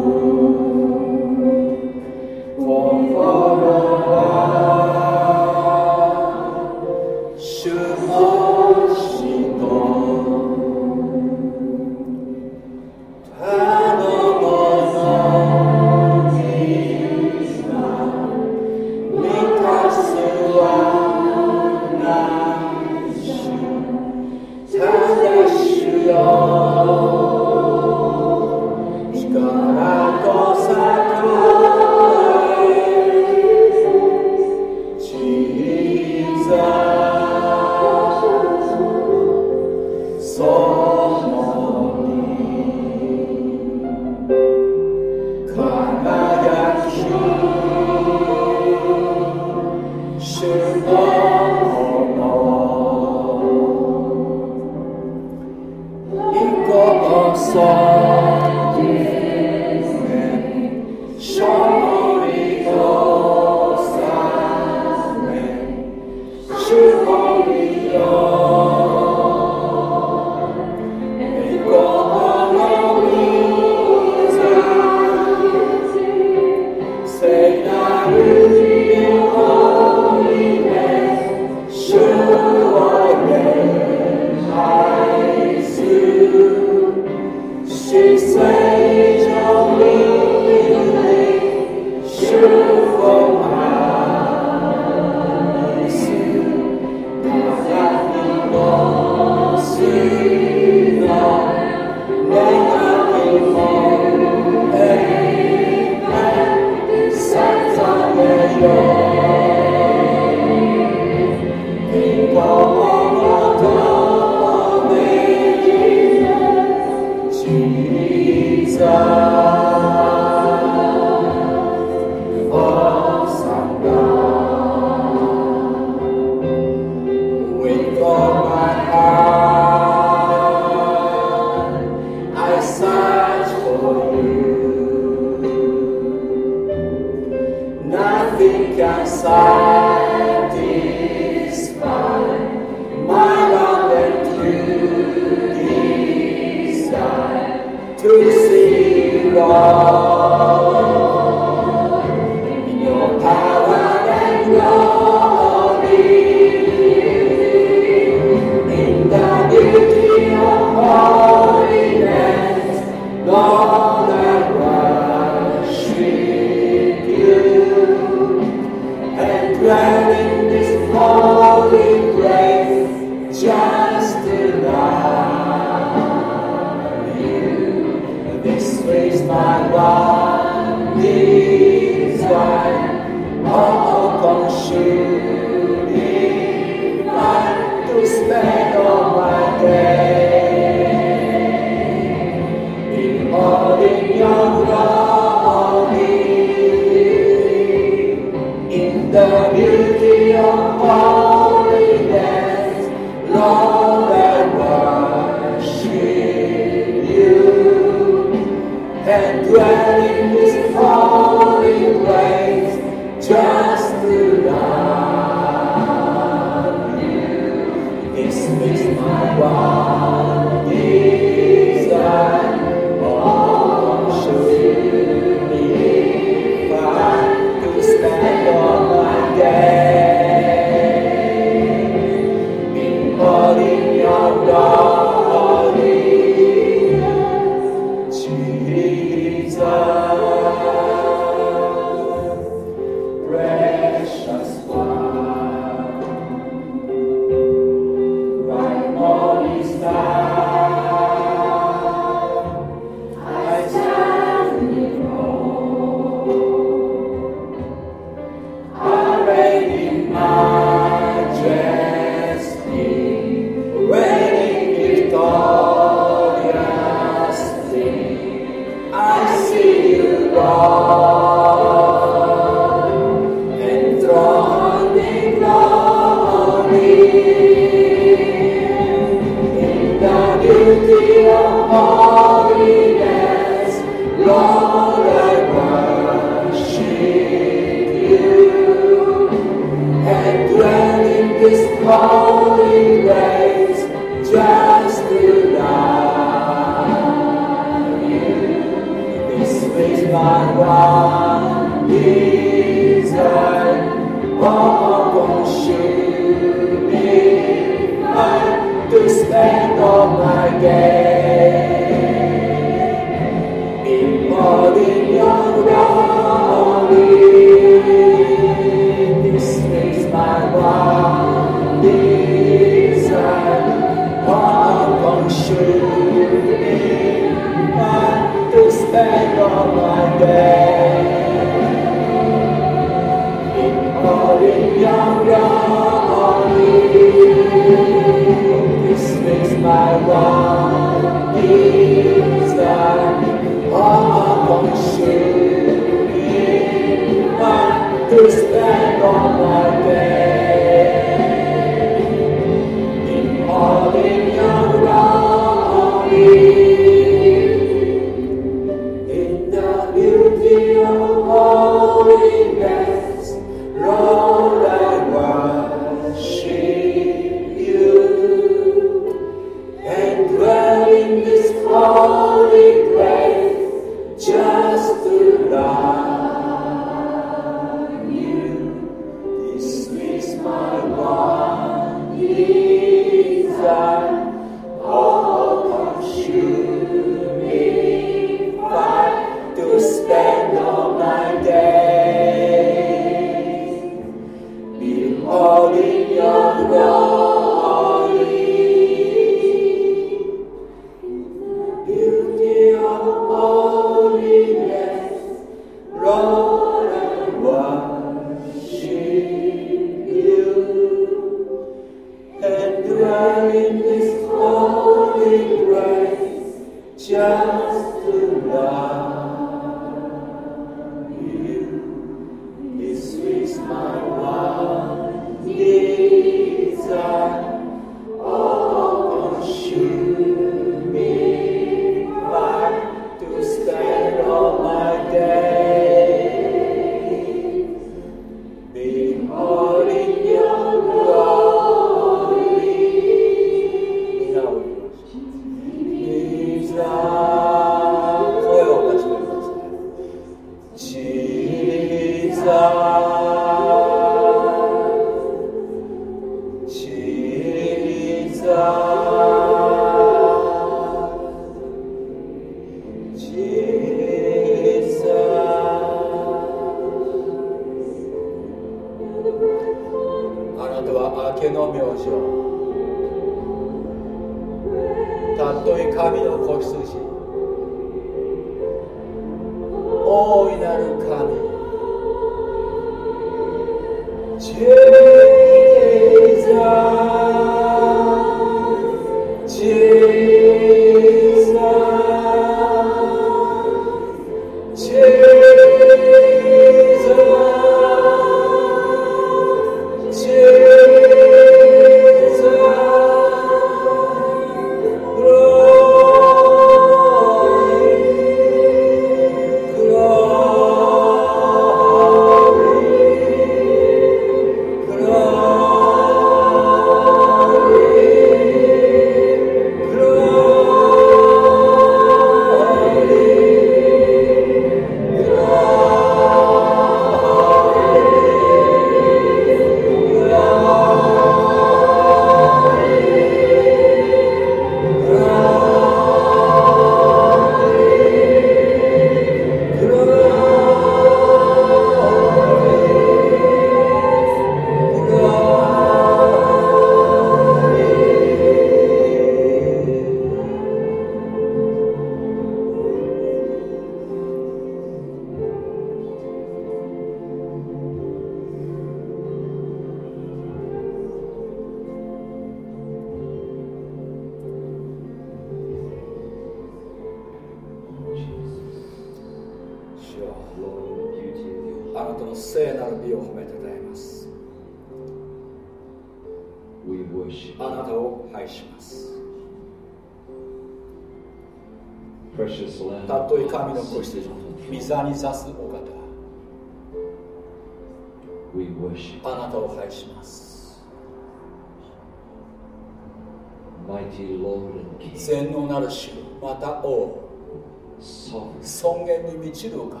満ちるお方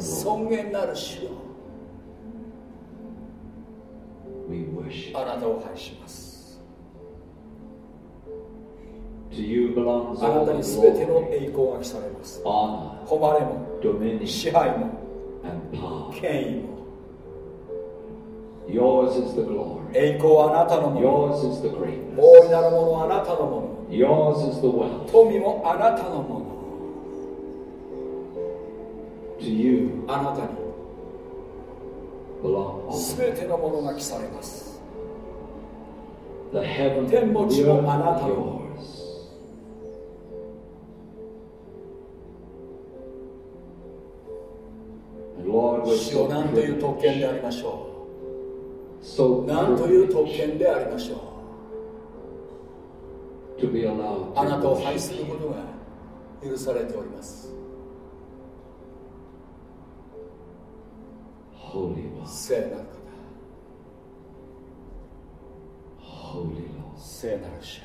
尊厳なる主よあなたを拝しますあなたに全ての栄光が来されます誉れも支配も権威も Yours is the glory. 栄光はあなたのもの。Yours is the greatness. 大いなるものはあなたのもの。Yours is the wealth. 富もあなたのもの。To you あなたに.全てのものが記されます The heaven 天も地もあなたの Lord, 主よ so 何という特権でありましょ so う何という特権でありましょう to be allowed あなたを愛することが許されております Holy One, 聖なる方。Holy Lord. 聖なる主よ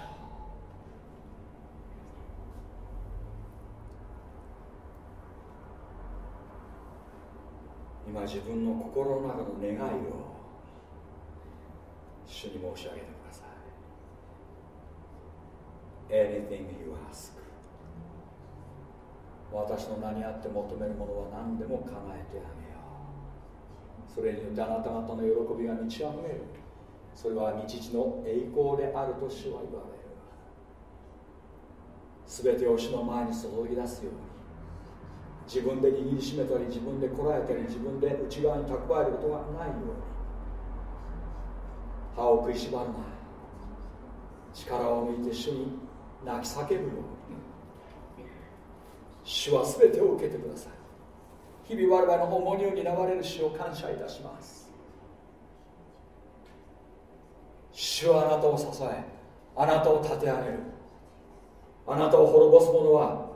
今自分の心の中の願いを主に申し上げてください。Anything you ask 私の名にあって求めるものは何でも叶えてあげようそれによってあなた方の喜びが満ち溢れる。それは日時の栄光であると主は言われる。全てを主の前に注ぎ出すように。自分で握りしめたり自分でこらえたり自分で内側に蓄えることがないように。歯を食いしばるな力を抜いて主に泣き叫ぶように。主は全てを受けてください。日々我々の重荷を担われる主を感謝いたします。主はあなたを支えあなたを立て上げる。あなたを滅ぼす者は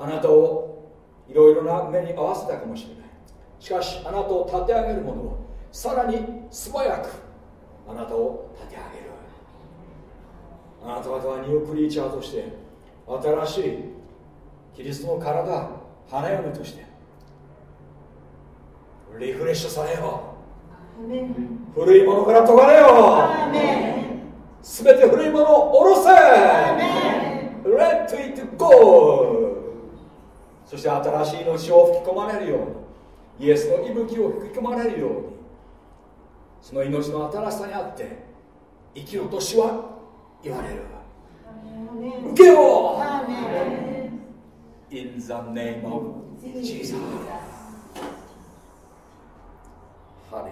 あなたをいろいろな目に合わせたかもしれない。しかしあなたを立て上げる者はさらに素早くあなたを立て上げる。あなた方はニュークリーチャーとして新しいキリストの体花嫁として。リフレッシュされよ。う古いものから解かれよ。うすべて古いものを下ろせ。Let it go そして新しい命を吹き込まれるように。イエスの息吹を吹き込まれるように。その命の新しさにあって生きると主は言われる。受けよう In the name of Jesus. ハ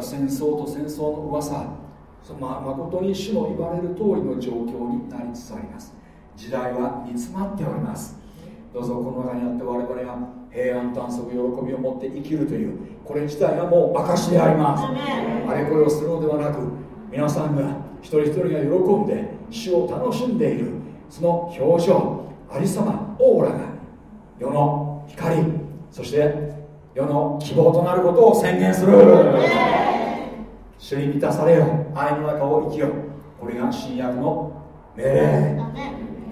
戦争と戦争の噂ま誠に主の言われる通りの状況になりつつあります。時代は煮詰まっております。どうぞこの中にあって我々が平安短足喜びを持って生きるというこれ自体がもう証であります。あれこれをするのではなく皆さんが一人一人が喜んで主を楽しんでいるその表情ありさまオーラが世の光そして世の希望となることを宣言する。主に満たされよ。愛の中を生きよ。これが新約の命令。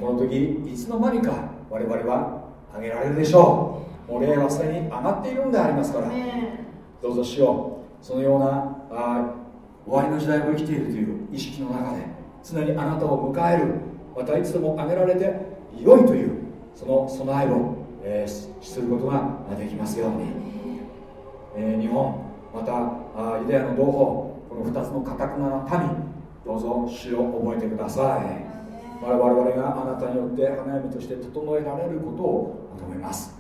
この時いつの間にか我々はあげられるでしょう。もう霊はすでに上がっているんでありますから。どうぞしよう。そのようなあ終わりの時代を生きているという意識の中で常にあなたを迎える。またいつでもあげられて良いというその備えを、えー、することができますように、えー、日本またあユダヤの同胞この2つのかたくなな民どうぞ主を覚えてください。我々があなたによって花嫁として整えられることを求めます。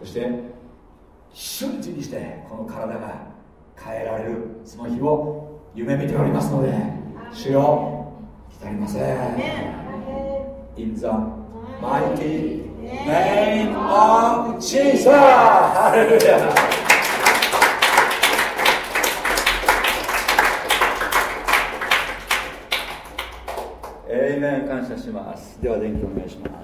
そして瞬時にしてこの体が変えられるその日を夢見ておりますので主よ浸りません。In the mighty name of Jesus! Hallelujah! Amen.、感謝しますでは電気お願いします